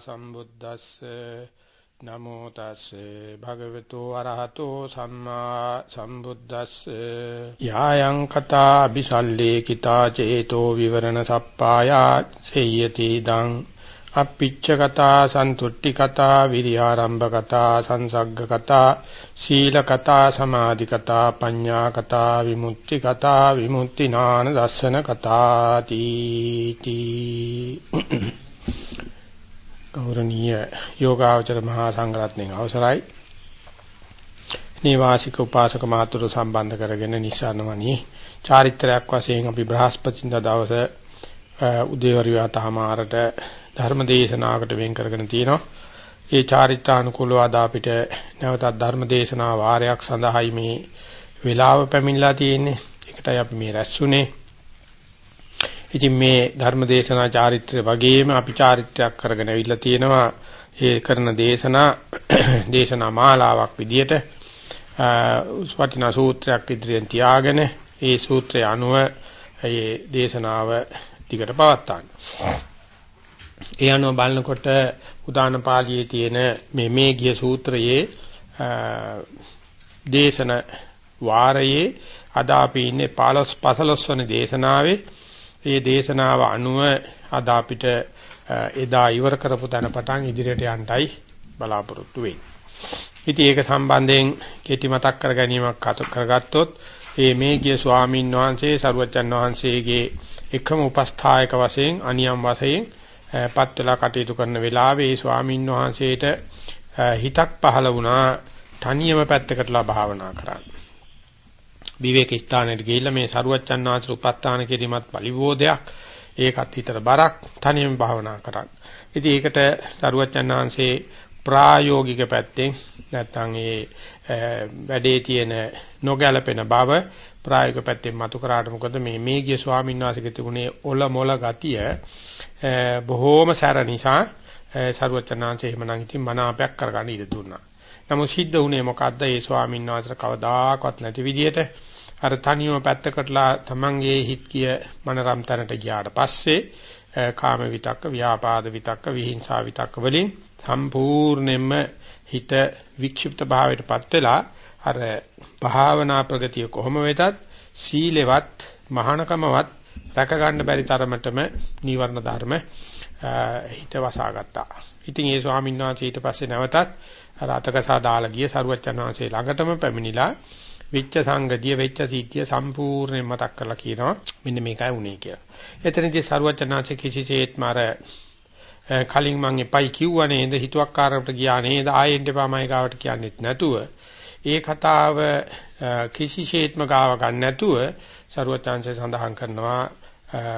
සම්බුද්දස්ස නමෝ තස්සේ භගවතු අරහතෝ සම්මා සම්බුද්දස්ස. යායන් කතා අபிසල්ලේ කිතා චේතෝ විවරණ සප්පායා සේයති දං. අප්පිච්ච කතා සන්තුට්ටි කතා විරියාරම්භ කතා සංසග්ග කතා සීල කතා සමාධි කතා පඤ්ඤා කතා විමුක්ති කතා විමුක්ති නාන දස්සන කතා තීති ගෞරවනීය යෝගාචර මහා සංඝරත්නයේ අවසරයි නිවාසික උපාසක මාතුරු සම්බන්ධ කරගෙන නිසනවනි චාරිත්‍රාක් වශයෙන් අපි බ්‍රහස්පතින්දා දවසේ උදේවරුවා තහමාරට ධර්ම දේශනාවකට වෙන් කරගෙන තියෙනවා. ඒ චාරිත්‍රානුකූලව අද අපිට නැවතත් ධර්ම දේශනා වාරයක් සඳහායි මේ වේලාව පැමිණලා තියෙන්නේ. ඒකටයි අපි මේ රැස්ුනේ. ඉතින් මේ ධර්ම දේශනා චාරිත්‍රය වගේම අපි චාරිත්‍රයක් කරගෙන අවිල්ලා තියෙනවා. ඒ කරන දේශනා දේශනා මාලාවක් විදියට වටිනා සූත්‍රයක් ඉදිරියෙන් තියාගෙන ඒ සූත්‍රය අනුව ඒ දේශනාව දිගට පවත්වා ගන්න. ඒ අනුව බලනකොට උදාන පාළියේ තියෙන මේ මේ ගිය සූත්‍රයේ දේශන වාරයේ අද අපි ඉන්නේ 15 15 වෙනි දේශනාවේ ඒ දේශනාව අනුව අද අපිට එදා ඉවර කරපු තැන පටන් ඉදිරියට යන්නයි බලාපොරොත්තු වෙන්නේ. ඉතින් ඒක සම්බන්ධයෙන් කෙටි මතක් කර ගැනීමක් කරගත්තොත් මේ මේ ගිය ස්වාමීන් වහන්සේ සරුවච්චන් වහන්සේගේ එකම උපස්ථායක වශයෙන් අනියම් වශයෙන් පත් වෙලා කටයුතු කරන වෙලාවේ ස්වාමීන් වහන්සේට හිතක් පහළ වුණා තනියම පැත්තකටලා භාවනා කරන්න. විවේක ස්ථානයට ගිහිල්ලා මේ සරුවච්චන් වහන්සේ උපස්ථාන කිරීමත් පරිවෝදයක් ඒකත් හිතට බරක් තනියම භාවනා කරන්න. ඉතින් ඒකට සරුවච්චන් වහන්සේ ප්‍රායෝගික පැත්තෙන් නැත්නම් ඒ වැඩේ තියෙන නොගැලපෙන බව ප්‍රායෝගික පැත්තෙන් මතු කරාට මොකද මේ මේගිය ස්වාමීන් වහන්සේගේ තිබුණේ ඔල මොල ගතිය බොහෝම සැර නිසා සරුවචනාංශය එහෙමනම් ඉතින් මනාපයක් කරගන්න ඉඩ දුන්නා. නමුත් සිද්ධ වුණේ මොකද්ද? ඒ ස්වාමීන් වහන්සේට කවදාකවත් නැති විදියට අර තනියම පැත්තකටලා තමන්ගේ හිත් කිය මනරම් තැනට ගියාට පස්සේ කාම විතක්ක, ව්‍යාපාද විතක්ක, විහිංසා විතක්ක වලින් සම්පූර්ණයෙන්ම හිත වික්ෂිප්ත භාවයටපත් වෙලා අර භාවනා ප්‍රගතිය කොහොම වෙතත් සීලෙවත් මහානකමවත් රැක ගන්න බැරි තරමටම නීවරණ ධර්ම හිත වසාගත්තා. ඉතින් ඒ ස්වාමීන් වහන්සේ ඊට පස්සේ නැවතත් අර අතකසා දාලා ගිය සරුවච්චන් වහන්සේ ළඟටම පැමිණිලා විච්ච සංගතිය වෙච්ච සීතිය සම්පූර්ණයෙන් මතක් කරලා කියනවා මෙන්න මේකයි උනේ කියලා. එතනදී සරුවච්චන් වහන්සේ කිසිසේත්ම අර කලින් මං එපයි කිව්වා නේද හිතුවක්කාරකට ගියා නේද ආයෙත් එපා මයි ගාවට කියන්නෙත් නැතුව. ඒ කතාව කිසිසේත්ම ගාව ගන්න නැතුව සරුවචාන්සේ සඳහන් කරනවා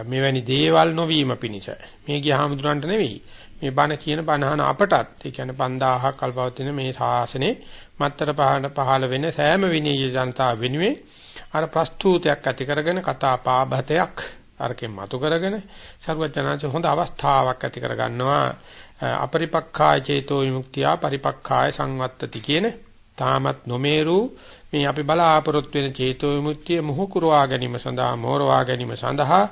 මෙවැනි දේවල් නොවීම පිණිස. මේ ගියාමුදුරන්ට නෙවෙයි. මේ බණ කියන බණහන අපටත් ඒ කියන්නේ 5000ක් කල්පවතින මේ ශාසනේ මත්තර පහන පහළ වෙන සෑම විනීය ජනතාව වෙනුවෙන් අර ප්‍රස්තුතයක් ඇති කරගෙන කතා පාබතයක් අරකින් මතු කරගෙන සරුවචනාංශ හොඳ අවස්ථාවක් ඇති කරගන්නවා. අපරිපක්ඛාය චේතෝ විමුක්තිය පරිපක්ඛාය සංවත්තති කියන තාමත් නොමේරු මේ අපි බලාපොරොත්තු වෙන චේතෝ විමුක්තිය මොහු කරවා ගැනීම සඳහා මෝරවා ගැනීම සඳහා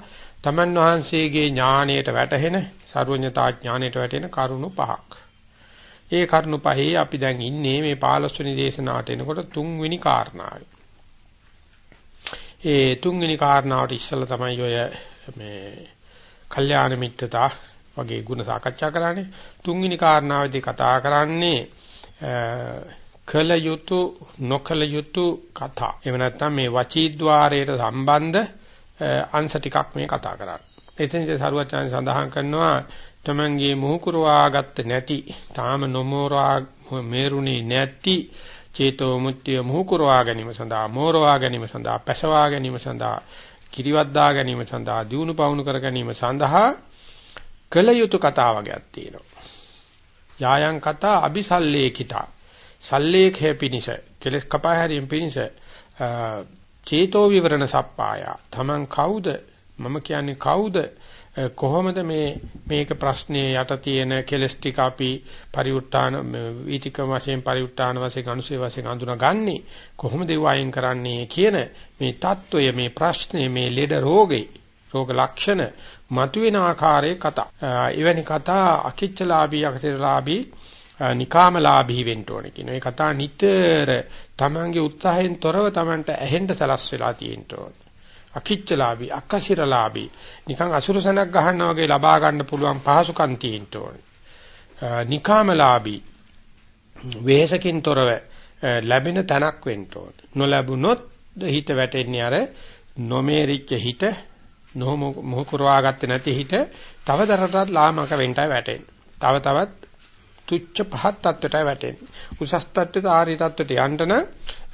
තමන් වහන්සේගේ ඥාණයට වැටහෙන සර්වඥතා ඥාණයට වැටෙන කරුණු පහක්. ඒ කරුණු පහේ අපි දැන් ඉන්නේ මේ 15 වෙනි දේශනාවට එනකොට තුන්වෙනි කාරණාවයි. ඒ තුන්වෙනි කාරණාවට ඉස්සෙල්ලා තමයි ඔය මේ කල්යාණ මිත්‍රතා වගේ ಗುಣ සාකච්ඡා කරන්නේ. තුන්වෙනි කාරණාවේදී කතා කරන්නේ කල යුතු නොකල යුතු කතා. එහෙම නැත්නම් මේ වචීද්්වාරයට සම්බන්ධ අංශ ටිකක් මේ කතා කරන්නේ. එතනදී සරුවචාන් සඳහන් කරනවා තමන්ගේ මුහුකුරවාගත්ත නැති, තාම නොමෝරා මේරුණේ නැති චේතෝ මුත්‍ය මුහුකුරවා ගැනීම සඳහා, මෝරවා ගැනීම සඳහා, පැසවා ගැනීම සඳහා, කිරිවද්දා ගැනීම සඳහා, දියුණු පවුණු කර ගැනීම සඳහා කල යුතු කතා වගේක් තියෙනවා. යායන් කතා අபிසල්ලේකිතා සල්ලේඛය පිනිස කෙලස් කපා හැරීම පිනිස චේතෝ විවරණ සප්පායා. Taman කවුද? මම කියන්නේ කවුද? කොහොමද මේ මේක ප්‍රශ්නේ යට තියෙන කෙලස් ටික අපි පරිඋත්තාන වීතිකම වශයෙන් පරිඋත්තාන වශයෙන් අනුසේ වශයෙන් හඳුනාගන්නේ කොහොමද ඒව අයින් කරන්නේ කියන මේ தত্ত্বය මේ ප්‍රශ්නේ මේ ලෙඩ රෝගේ රෝග ලක්ෂණ මතුවෙන ආකාරයේ කතා. එවැනි කතා අකිච්චලාභී අකසිරලාභී නිකාමලාභී වෙන්න ඕනේ කියන. මේ කතා නිතර තමන්ගේ උත්සාහයෙන් තොරව තමන්ට ඇහෙන්න සලස් වෙලා තියෙන්න ඕනේ. අකිච්චලාභී අකසිරලාභී නිකන් අසුරසනක් ගහනවා වගේ ලබා ගන්න පුළුවන් පහසුකම් තියෙන්න ඕනේ. නිකාමලාභී වෙහසකින් තොරව ලැබෙන තැනක් වෙන්න ඕනේ. නොලැබුණොත් හිත වැටෙන්නේ අර නොමේරිච්ච හිත මොහ කරවා ගත්තේ නැති හිත තව දරටත් ලාමක වෙන්නයි වැටෙන්නේ. තව තවත් තුච්ච පහත් තත්ත්වයටයි වැටෙන්නේ. උසස් තත්ත්වයට ආර්ය තත්ත්වයට යන්න නම්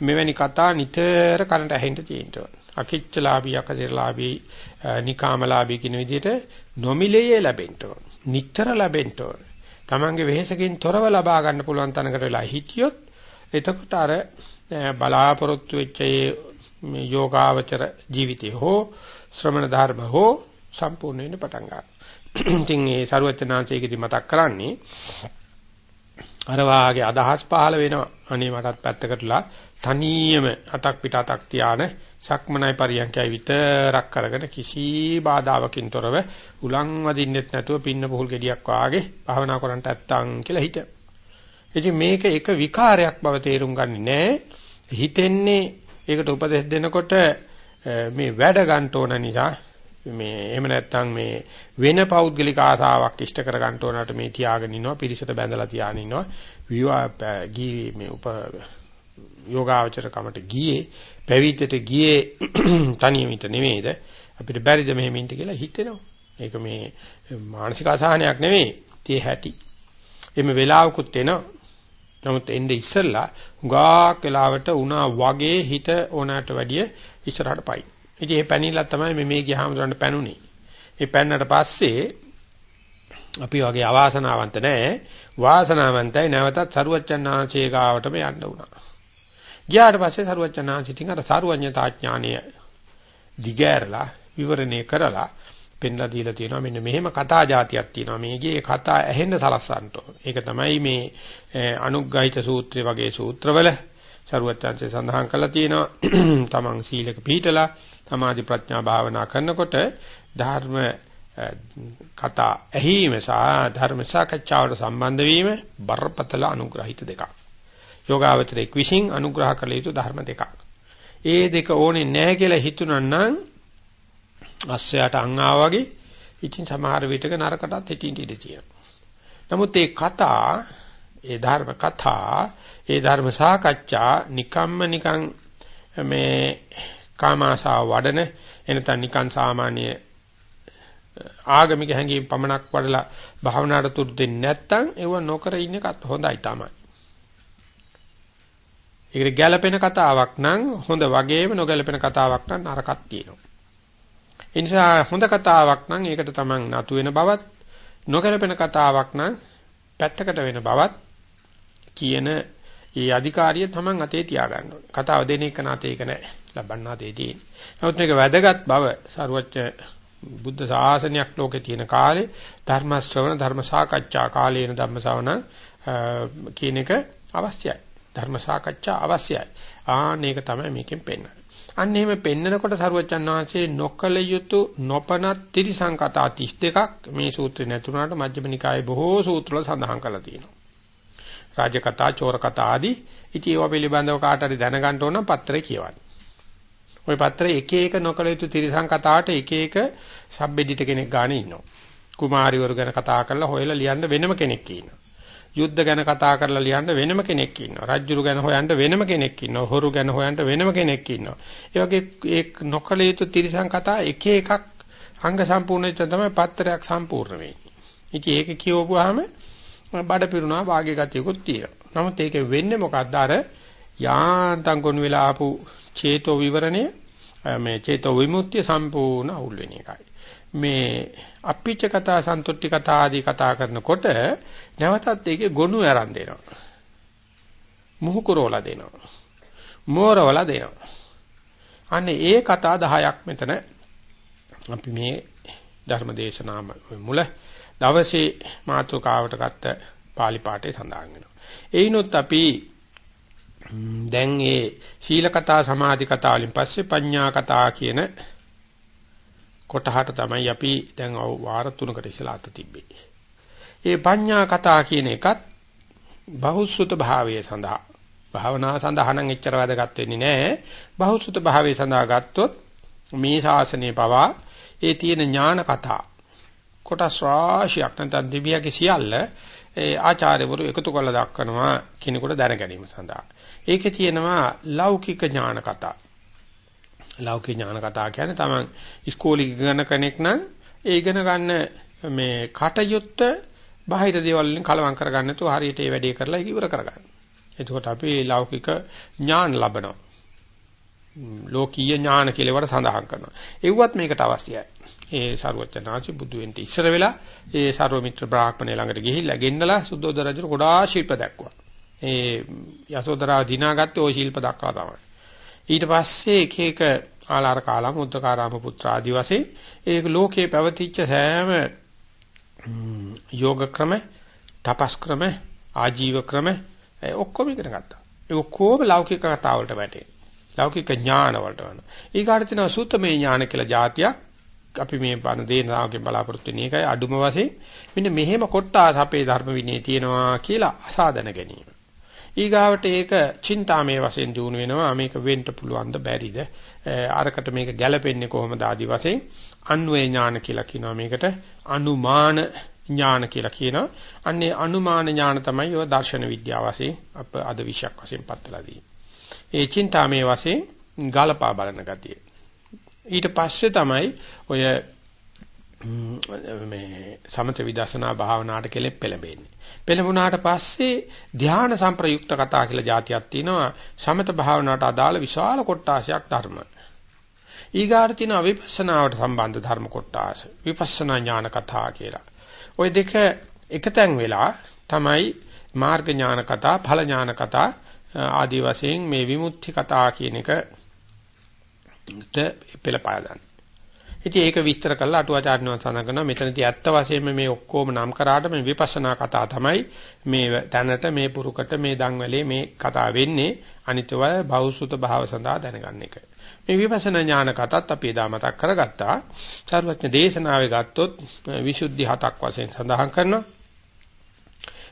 මෙවැනි කතා නිතර කනට ඇහෙන්න තියෙනවා. අකිච්චලාභී අකසිරලාභී නිකාමලාභී කියන විදිහට නොමිලයේ ලැබෙන්න ඕන. නිතර ලැබෙන්න ඕන. Tamange වෙහෙසකින් තොරව ලබා ගන්න පුළුවන් තැනකට වෙලා හිටියොත් එතකොට අර බලාපොරොත්තු වෙච්ච මේ යෝගාවචර ජීවිතය හෝ ශ්‍රමණ ධර්ම හෝ සම්පූර්ණ වෙන්න පටන් ගන්නවා. ඉතින් මේ ਸਰුවචනාංශයේදී මතක් කරන්නේ අර වාගේ අදහස් පහළ වෙනවා. අනේ මටත් පැත්තකටලා තනියම අතක් පිට අතක් තියාන සක්මනයි පරියන්කයි විතරක් කරගෙන කිසි බාධාවකින් තොරව උලන් වදින්නෙත් නැතුව පින්න පුහුල් ගෙඩියක් වාගේ භාවනා කරන්නට ඇත්තම් කියලා හිත. ඉතින් මේක එක විකාරයක් බව තේරුම් ගන්නේ නැහැ. හිතෙන්නේ ඒකට උපදෙස් දෙනකොට මේ වැඩ ගන්න ඕන නිසා මේ එහෙම නැත්නම් මේ වෙන පෞද්ගලික ආසාවක් ඉෂ්ට කර ගන්න ඕනට මේ තියාගෙන ඉනවා පිරිසට බැඳලා තියාගෙන ඉනවා විවාහ ගී මේ උප යෝගාචර කමට ගියේ පැවිද්දට ගියේ තනියමිට නෙමෙයිද? අපිට බැරිද මෙහෙම ඉන්න කියලා හිතෙනවා. ඒක මේ මානසික අසහනයක් නෙමෙයි තේ හැටි. එimhe වෙලාවකුත් එනවා. නමුත් එnde ඉස්සෙල්ලා හුඟක් වෙලාවට උනා වගේ හිත ඕනකට වැඩිය ඉස්සරහට පයි. ඉතින් මේ පැනිලා තමයි මේ මේ ගියාම දරන්න පැනුනේ. මේ පැන්නට පස්සේ අපි වගේ අවාසනාවන්ත නැහැ. වාසනාවන්තයි නැවතත් සරුවච්චන්හන්සේ ගාවටම යන්න උනා. ගියාට පස්සේ සරුවච්චන්හන්සිටින් අර සරුවඤ්ඤතා ඥානය දිගෑරලා විවරණය කරලා පෙන්ලා දීලා තියෙනවා මෙන්න මෙහෙම කතා જાතියක් තියෙනවා මේකේ කතා ඇහෙන්න සලස්සන්න ඕන. ඒක තමයි මේ අනුග්ගහිත සූත්‍රය වගේ සූත්‍රවල සරුවත්‍යංශය සඳහන් කරලා තියෙනවා. තමන් සීලක පිළිතලා සමාධි ප්‍රඥා භාවනා කරනකොට ධර්ම කතා ඇහිම සහ ධර්ම සාකච්ඡාවට සම්බන්ධ වීම බරපතල අනුග්‍රහිත දෙකක්. යෝගාවචරයේ විශ්ින් අනුග්‍රහ කළ යුතු ධර්ම දෙකක්. ඒ දෙක ඕනේ නැහැ කියලා හිතුණා නම් අස්සයට අං වගේ ඉතින් සමහර විටක නරකටත් හිටින්න ඉඩ තියෙනවා. නමුත් මේ කතා, ඒ ධර්ම කතා, ඒ ධර්ම සාකච්ඡා නිකම්ම නිකන් මේ කාමාශාව වඩන එනතන් නිකන් සාමාන්‍ය ආගමික හැඟීම් පමණක් වඩලා භාවනාවට තුරු දෙන්නේ නැත්නම් ඒව නොකර ඉන්න එකත් හොඳයි තමයි. ඒකට ගැළපෙන කතාවක් නම් හොඳ වගේම නොගැළපෙන කතාවක් නම් නරකක් තියෙනවා. ඒ නිසා හොඳ කතාවක් නම් ඒකට තමන් නතු වෙන බවත් නොගැලපෙන කතාවක් නම් පැත්තකට වෙන බවත් කියන ඒ අධිකාරිය තමන් අතේ තියාගන්න ඕනේ. කතාව දෙන එක නැතේ ඒක නෑ. ලබන්න අතේ තියෙන. නමුත් මේක වැදගත් බව සරුවච්ච බුද්ධ ශාසනයක් ලෝකේ තියෙන කාලේ ධර්ම ශ්‍රවණ ධර්ම සාකච්ඡා කාලේන ධර්ම ශ්‍රවණ කියන එක අවශ්‍යයි. ධර්ම සාකච්ඡා අවශ්‍යයි. ආන්න ඒක තමයි මේකෙන් පෙන්වන්නේ. අන්න එහෙම පෙන්නකොට සරුවච්චන් වහන්සේ නොකල යුතු නොපනත් ත්‍රිසං කතා 32ක් මේ සූත්‍රේ නැතුණාට මජ්ක්‍ධිම නිකායේ බොහෝ සූත්‍රවල සඳහන් කරලා තියෙනවා. රාජ කතා, චෝර කතා ආදී ඉතින් ඒවා පිළිබඳව කාට හරි දැනගන්න ඕන නම් පත්‍රේ කියවන්න. ওই පත්‍රේ එක එක නොකල යුතු ත්‍රිසං කතාවට එක එක සබ්බෙඩිට කෙනෙක් ගානේ ඉන්නවා. කුමාරිවරු ගැන කතා කරලා හොයලා ලියන්න වෙනම කෙනෙක් ඉන්නවා. යුද්ධ ගැන කතා කරලා ලියන්න වෙනම කෙනෙක් ඉන්නවා. රජ්ජුරු ගැන හොයන්න වෙනම කෙනෙක් ඉන්නවා. හොරු ගැන හොයන්න වෙනම කෙනෙක් ඉන්නවා. ඒ වගේ ඒ නොකල යුතු තිරිසන් කතා එක එකක් අංග සම්පූර්ණ වෙච්ච තමයි පත්‍රයක් සම්පූර්ණ වෙන්නේ. ඉතින් ඒක කියවපුවාම බඩ පිරුණා වාගේ ගතියකුත් තියෙනවා. නමුත් ඒකේ වෙන්නේ මොකද්ද අර යාන්තම් කොන් වෙලා ආපු චේතෝ විවරණය මේ චේතෝ විමුක්තිය සම්පූර්ණ අවුල් වෙන එකයි. මේ අපිච්ච කතා සන්තුට්ටි කතා ආදී කතා කරනකොට නැවතත් ඒකේ ගොනු ආරම්භ දෙනවා. මුහු කරවලා දෙනවා. මෝරවලා දෙනවා. අනේ ඒ කතා 10ක් මෙතන අපි මේ ධර්ම දේශනාව මුල දවසේ මාතෘකාවට ගත්ත pāli පාඨය සඳහන් වෙනවා. එයිනොත් අපි දැන් මේ සීල කතා සමාධි කතා වලින් පස්සේ පඤ්ඤා කතා කියන කොටහට තමයි අපි දැන් වාර තුනකට ඉස්සලා අත තිබ්බේ. ඒ පඤ්ඤා කතා කියන එකත් බහුසුත භාවයේ සඳහා භාවනා සඳහා නම් එච්චර වැදගත් වෙන්නේ නැහැ. බහුසුත භාවයේ සඳහා ගත්තොත් මේ ශාසනය පවා ඒ තියෙන ඥාන කතා කොටස් රාශියක් නැත්නම් දිව්‍යගේ සියල්ල ඒ ආචාර්යවරු එකතු කරලා දක්වනවා කිනෙකුට දැන ගැනීම සඳහා. ඒකේ තියෙනවා ලෞකික ඥාන කතා. ලෞකික ඥාන කතා කියන්නේ තමන් ඉස්කෝලේ ඉගෙන කෙනෙක් නම් ඒ ඉගෙන ගන්න මේ කටයුත්ත බාහිර දේවල් වලින් කලවම් කරගන්න නැතුව හරියට ඒ වැඩේ කරලා ඒක ඉවර කරගන්න. එතකොට අපි ලෞකික ඥාන ලබනවා. ලෝකීය ඥාන කියලා ඒවට සඳහන් කරනවා. ඒවත් මේකට අවශ්‍යයි. ඒ සාරවත්චනාචි බුදු වෙන්න ඉස්සර වෙලා ඒ සාරව මිත්‍ර බ්‍රාහ්මණය ළඟට ගිහිල්ලා ගෙන්නලා සුද්ධෝදන රජුට ගොඩාක් ශිල්ප දැක්වුවා. ඒ යසෝදරාව දිනාගත්තේ ওই ශිල්ප දක්වා තමයි. ඊට පස්සේ එක එක ආලාර කාලාම උද්දකාරාම පුත්‍ර ආදි වශයෙන් ඒක ලෝකේ පැවතිච්ච සෑම යෝග ක්‍රම, තපස් ක්‍රම, ආජීව ක්‍රම ඔක්කොම ඉගෙන ගත්තා. ඒ ඔක්කොම ලෞකික කතා වලට වැටේ. ලෞකික ඥාන වලට වෙනවා. ඊගාට තියෙනවා සූත්‍රමය ඥාන කියලා જાතියක්. අපි මේ බණ දේනාවකින් බලාපොරොත්තු වෙන එකයි. අඩුම වශයෙන් මෙන්න මෙහෙම කොට්ටාස අපේ ධර්ම විනයේ තියෙනවා කියලා අසාධන ගැනීම. ඊගාවට ඒක චින්තාමේ වශයෙන් දිනු වෙනවා. මේක වෙන්න පුළුවන්ද බැරිද? අරකට මේක ගැළපෙන්නේ කොහොමද ආදි වශයෙන්? අන්වේ ඥාන කියලා කියනවා මේකට. අනුමාන ඥාන කියලා කියනවා. අන්නේ අනුමාන ඥාන තමයි ඔය දර්ශන විද්‍යාව වශයෙන් අප අද විෂයක් වශයෙන් පත්වලා ඒ චින්තාමේ වශයෙන් ගලපා බලන ගතිය. ඊට පස්සේ තමයි ඔය මේ සමත විදර්ශනා භාවනාවට කෙලෙප් පෙළඹෙන්නේ. පෙළඹුණාට පස්සේ ධ්‍යාන සංප්‍රයුක්ත කතා කියලා જાතියක් තියෙනවා. සමත භාවනාවට අදාළ විශාල කොටාශයක් ධර්ම. ඊගාට තියෙන අවිපස්සනාවට සම්බන්ධ ධර්ම කොටාස. විපස්සනා ඥාන කතා කියලා. ওই දෙක එකතෙන් වෙලා තමයි මාර්ග ඥාන කතා, ඵල ඥාන කතා ආදී වශයෙන් මේ විමුක්ති කතා කියන එක පෙළපාය ගන්න. ඉතින් ඒක විස්තර කරලා අටුවාචාර්යනවත් සඳහන් කරනවා මෙතනදී ඇත්ත වශයෙන්ම මේ ඔක්කොම නම් කරාට මේ විපස්සනා කතා තමයි මේ තැනට මේ පුරුකට මේ දන්වැලේ මේ කතා වෙන්නේ අනිත්‍යව භෞසුත භාව සඳහා දැනගන්න එක. මේ විපස්සනා ඥාන කතාත් අපි එදා මතක් කරගත්තා. සර්වඥ දේශනාවේ ගත්තොත් විසුද්ධි හතක් වශයෙන් සඳහන් කරනවා.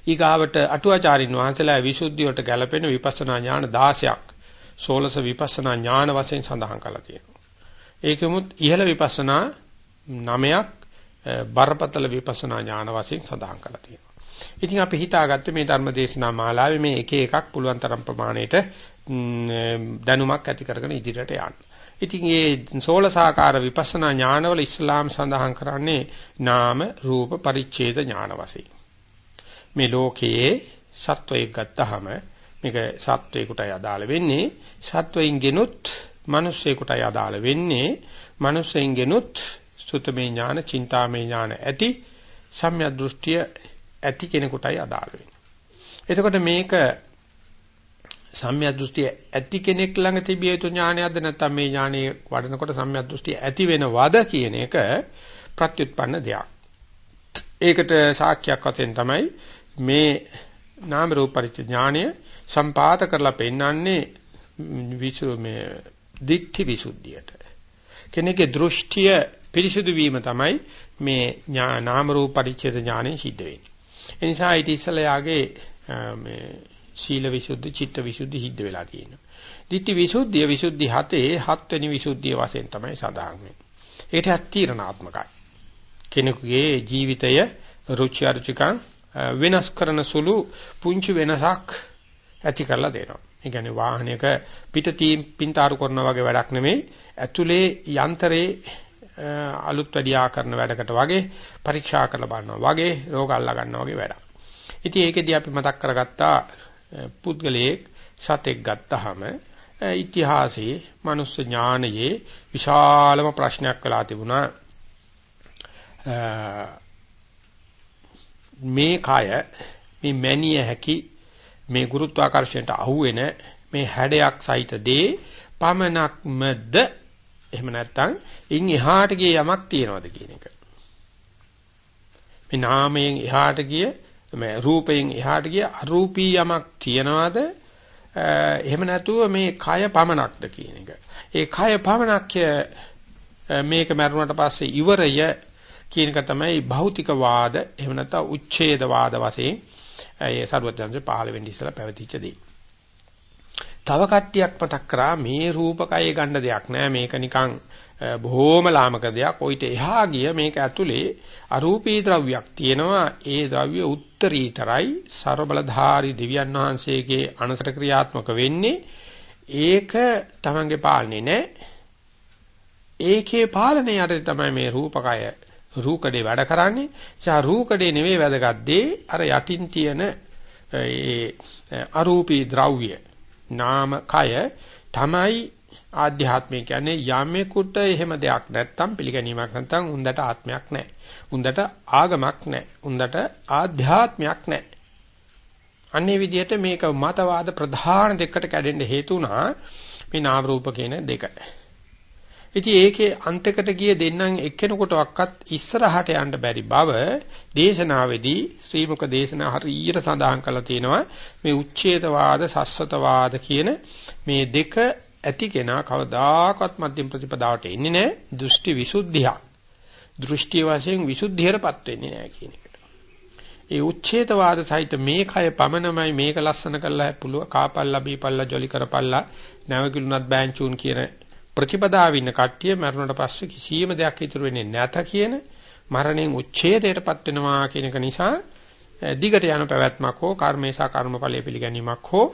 ඊගාවට අටුවාචාරින් වහන්සේලා විසුද්ධි වලට ගැලපෙන විපස්සනා ඥාන 16ක් සෝලස විපස්සනා ඥාන වශයෙන් සඳහන් කරලා තියෙනවා. ඒකෙමුත් ඉහළ විපස්සනා නමයක් බරපතල විපස්සනා ඥාන වශයෙන් සඳහන් කරලා තියෙනවා. ඉතින් අපි හිතාගත්තේ මේ ධර්ම දේශනා මාලාවේ මේ එක එකක් පුළුවන් තරම් ප්‍රමාණයට දැනුමක් ඇති කරගෙන ඉදිරියට යන්න. ඉතින් මේ සෝලසාකාර විපස්සනා ඥානවල ඉස්ලාම් සඳහන් කරන්නේ නාම රූප පරිච්ඡේද ඥාන වශයෙන්. මේ ලෝකයේ සත්වයක් ගත්තාම මේක සත්වයකටයි අදාළ වෙන්නේ සත්වයින් ගෙනුත් මිනිස්සෙකුටයි අදාළ වෙන්නේ මිනිස්සෙන් ගෙනුත් සුතමේ ඥාන, චින්තාමේ ඥාන ඇති සම්‍යක් දෘෂ්ටිය ඇති කෙනෙකුටයි අදාළ වෙන්නේ. එතකොට මේක සම්‍යක් දෘෂ්ටිය ඇති කෙනෙක් ළඟ තිබිය යුතු ඥානයක්ද නැත්නම් මේ ඥානෙ වඩනකොට සම්‍යක් දෘෂ්ටිය ඇති වෙනවද කියන එක ප්‍රත්‍යুৎපන්න දෙයක්. ඒකට සාක්ෂියක් වශයෙන් තමයි මේ නාම රූප පරිච්ඡ ඥානය සම්පාත කරලා පෙන්වන්නේ විසු මේ දික්ටි විසුද්ධියට. කෙනෙකුගේ දෘෂ්ටිය පිරිසුදු වීම තමයි මේ නාම රූප පරිච්ඡේද ඥාණයෙන් සිද්ධ වෙන්නේ. ඒ නිසා ඊට ඉස්සෙල්ලා යාගේ මේ සීල විසුද්ධි, චිත්ත විසුද්ධි සිද්ධ වෙලා තියෙනවා. දිට්ඨි විසුද්ධිය විසුද්ධි හතේ හත්වෙනි විසුද්ධිය වශයෙන් තමයි සඳහන් වෙන්නේ. ඒකත් තීරණාත්මකයි. කෙනෙකුගේ ජීවිතය රුචි අරුචිකං වෙනස් කරන සුළු පුංචි වෙනසක් ඇති කරලා දෙනවා. ඒ කියන්නේ වාහනයක පිටතීම් පින්තාරු කරනා වගේ වැඩක් නෙමෙයි. ඇතුලේ යන්ත්‍රේ අලුත් වැඩියා කරන වැඩකට වගේ පරීක්ෂා කරලා බලනවා වගේ රෝග අල්ලා ගන්නවා වගේ වැඩක්. ඉතින් ඒකෙදී අපි මතක් කරගත්තා පුද්ගලයෙක් සතෙක් ගත්තාම ඉතිහාසයේ මනුස්ස ඥානයේ විශාලම ප්‍රශ්නයක් වෙලා තිබුණා මේ කය මේ මැනිය හැකි මේ ගුරුත්වාකර්ෂණයට අහුවෙන මේ හැඩයක් සහිත දේ පමණක්මද එහෙම නැත්නම් ඉන් එහාට ගිය යමක් තියනවද කියන එක. මේ නාමයෙන් එහාට ගිය මේ රූපයෙන් එහාට ගිය අරූපී යමක් තියනවද එහෙම නැතුව මේ කය පමණක්ද කියන එක. ඒ කය පමණක් මේක මරුණට පස්සේ ඉවරය කියන එක තමයි භෞතිකවාද එහෙම නැත්නම් උච්ඡේදවාද වශයෙන් ඒ සරුවත්යන්සේ 15 වෙනි ඉස්සලා පැවතිච්ච දේ. තව කට්ටියක් මතක් කරා මේ රූපකය ගන්න දෙයක් නෑ මේක නිකන් බොහොම ලාමක දෙයක්. ඔయిత එහා ගිය මේක ඇතුලේ අරූපී ද්‍රව්‍යයක් තියෙනවා. ඒ ද්‍රව්‍ය උත්තරීතරයි ਸਰබලධාරි දිව්‍යන් වහන්සේගේ අනසර ක්‍රියාත්මක වෙන්නේ. ඒක තමන්ගේ පාලනේ නෑ. ඒකේ පාලනය යටතේ තමයි මේ රූපකය රූකඩේ වැඩ කරන්නේ. ඒ රූකඩේ නෙවෙයි වැදගත් දේ අර යටින් තියෙන ඒ අරූපී ද්‍රව්‍ය නාම කය තමයි ආධ්‍යාත්මය කියන්නේ යමෙකුට එහෙම දෙයක් නැත්තම් පිළිගැනීමක් නැත්තම් උන්දට ආත්මයක් නැහැ. උන්දට ආගමක් නැහැ. උන්දට ආධ්‍යාත්මයක් නැහැ. අන්නේ විදිහට මේක මතවාද ප්‍රධාන දෙකට කැඩෙන්න හේතු වුණා මේ නාම රූප කියන දෙක. ඉතින් ඒකේ අන්තයකට ගිය දෙන්නම් එක්කෙනෙකුටවත් ඉස්සරහට යන්න බැරි බව දේශනාවේදී ශ්‍රීමුක දේශනා හරියට සඳහන් කරලා තියෙනවා මේ උච්ඡේදවාද සස්සතවාද කියන මේ දෙක ඇති කෙනා කවදාකවත් මධ්‍යම ප්‍රතිපදාවට එන්නේ නැහැ දෘෂ්ටි විසුද්ධිය. දෘෂ්ටි වශයෙන් විසුද්ධියටපත් වෙන්නේ නැහැ කියන එකට. ඒ උච්ඡේදවාද සහිත මේ කය පමණමයි මේක ලස්සන කරලා පුළුව කාපල්ලා බීපල්ලා ජොලි කරපල්ලා නැවකිලුණත් බෑන්චුන් කියන ප්‍රතිපදාව ඉන්න කට්ටිය මරණයට පස්සේ කිසියම් දෙයක් ඉතුරු වෙන්නේ නැත කියන මරණයෙන් උච්ඡේදයටපත් වෙනවා කියන එක නිසා දිගට යන පැවැත්මක් හෝ කර්මේශා කර්මඵලයේ පිළිගැනීමක් හෝ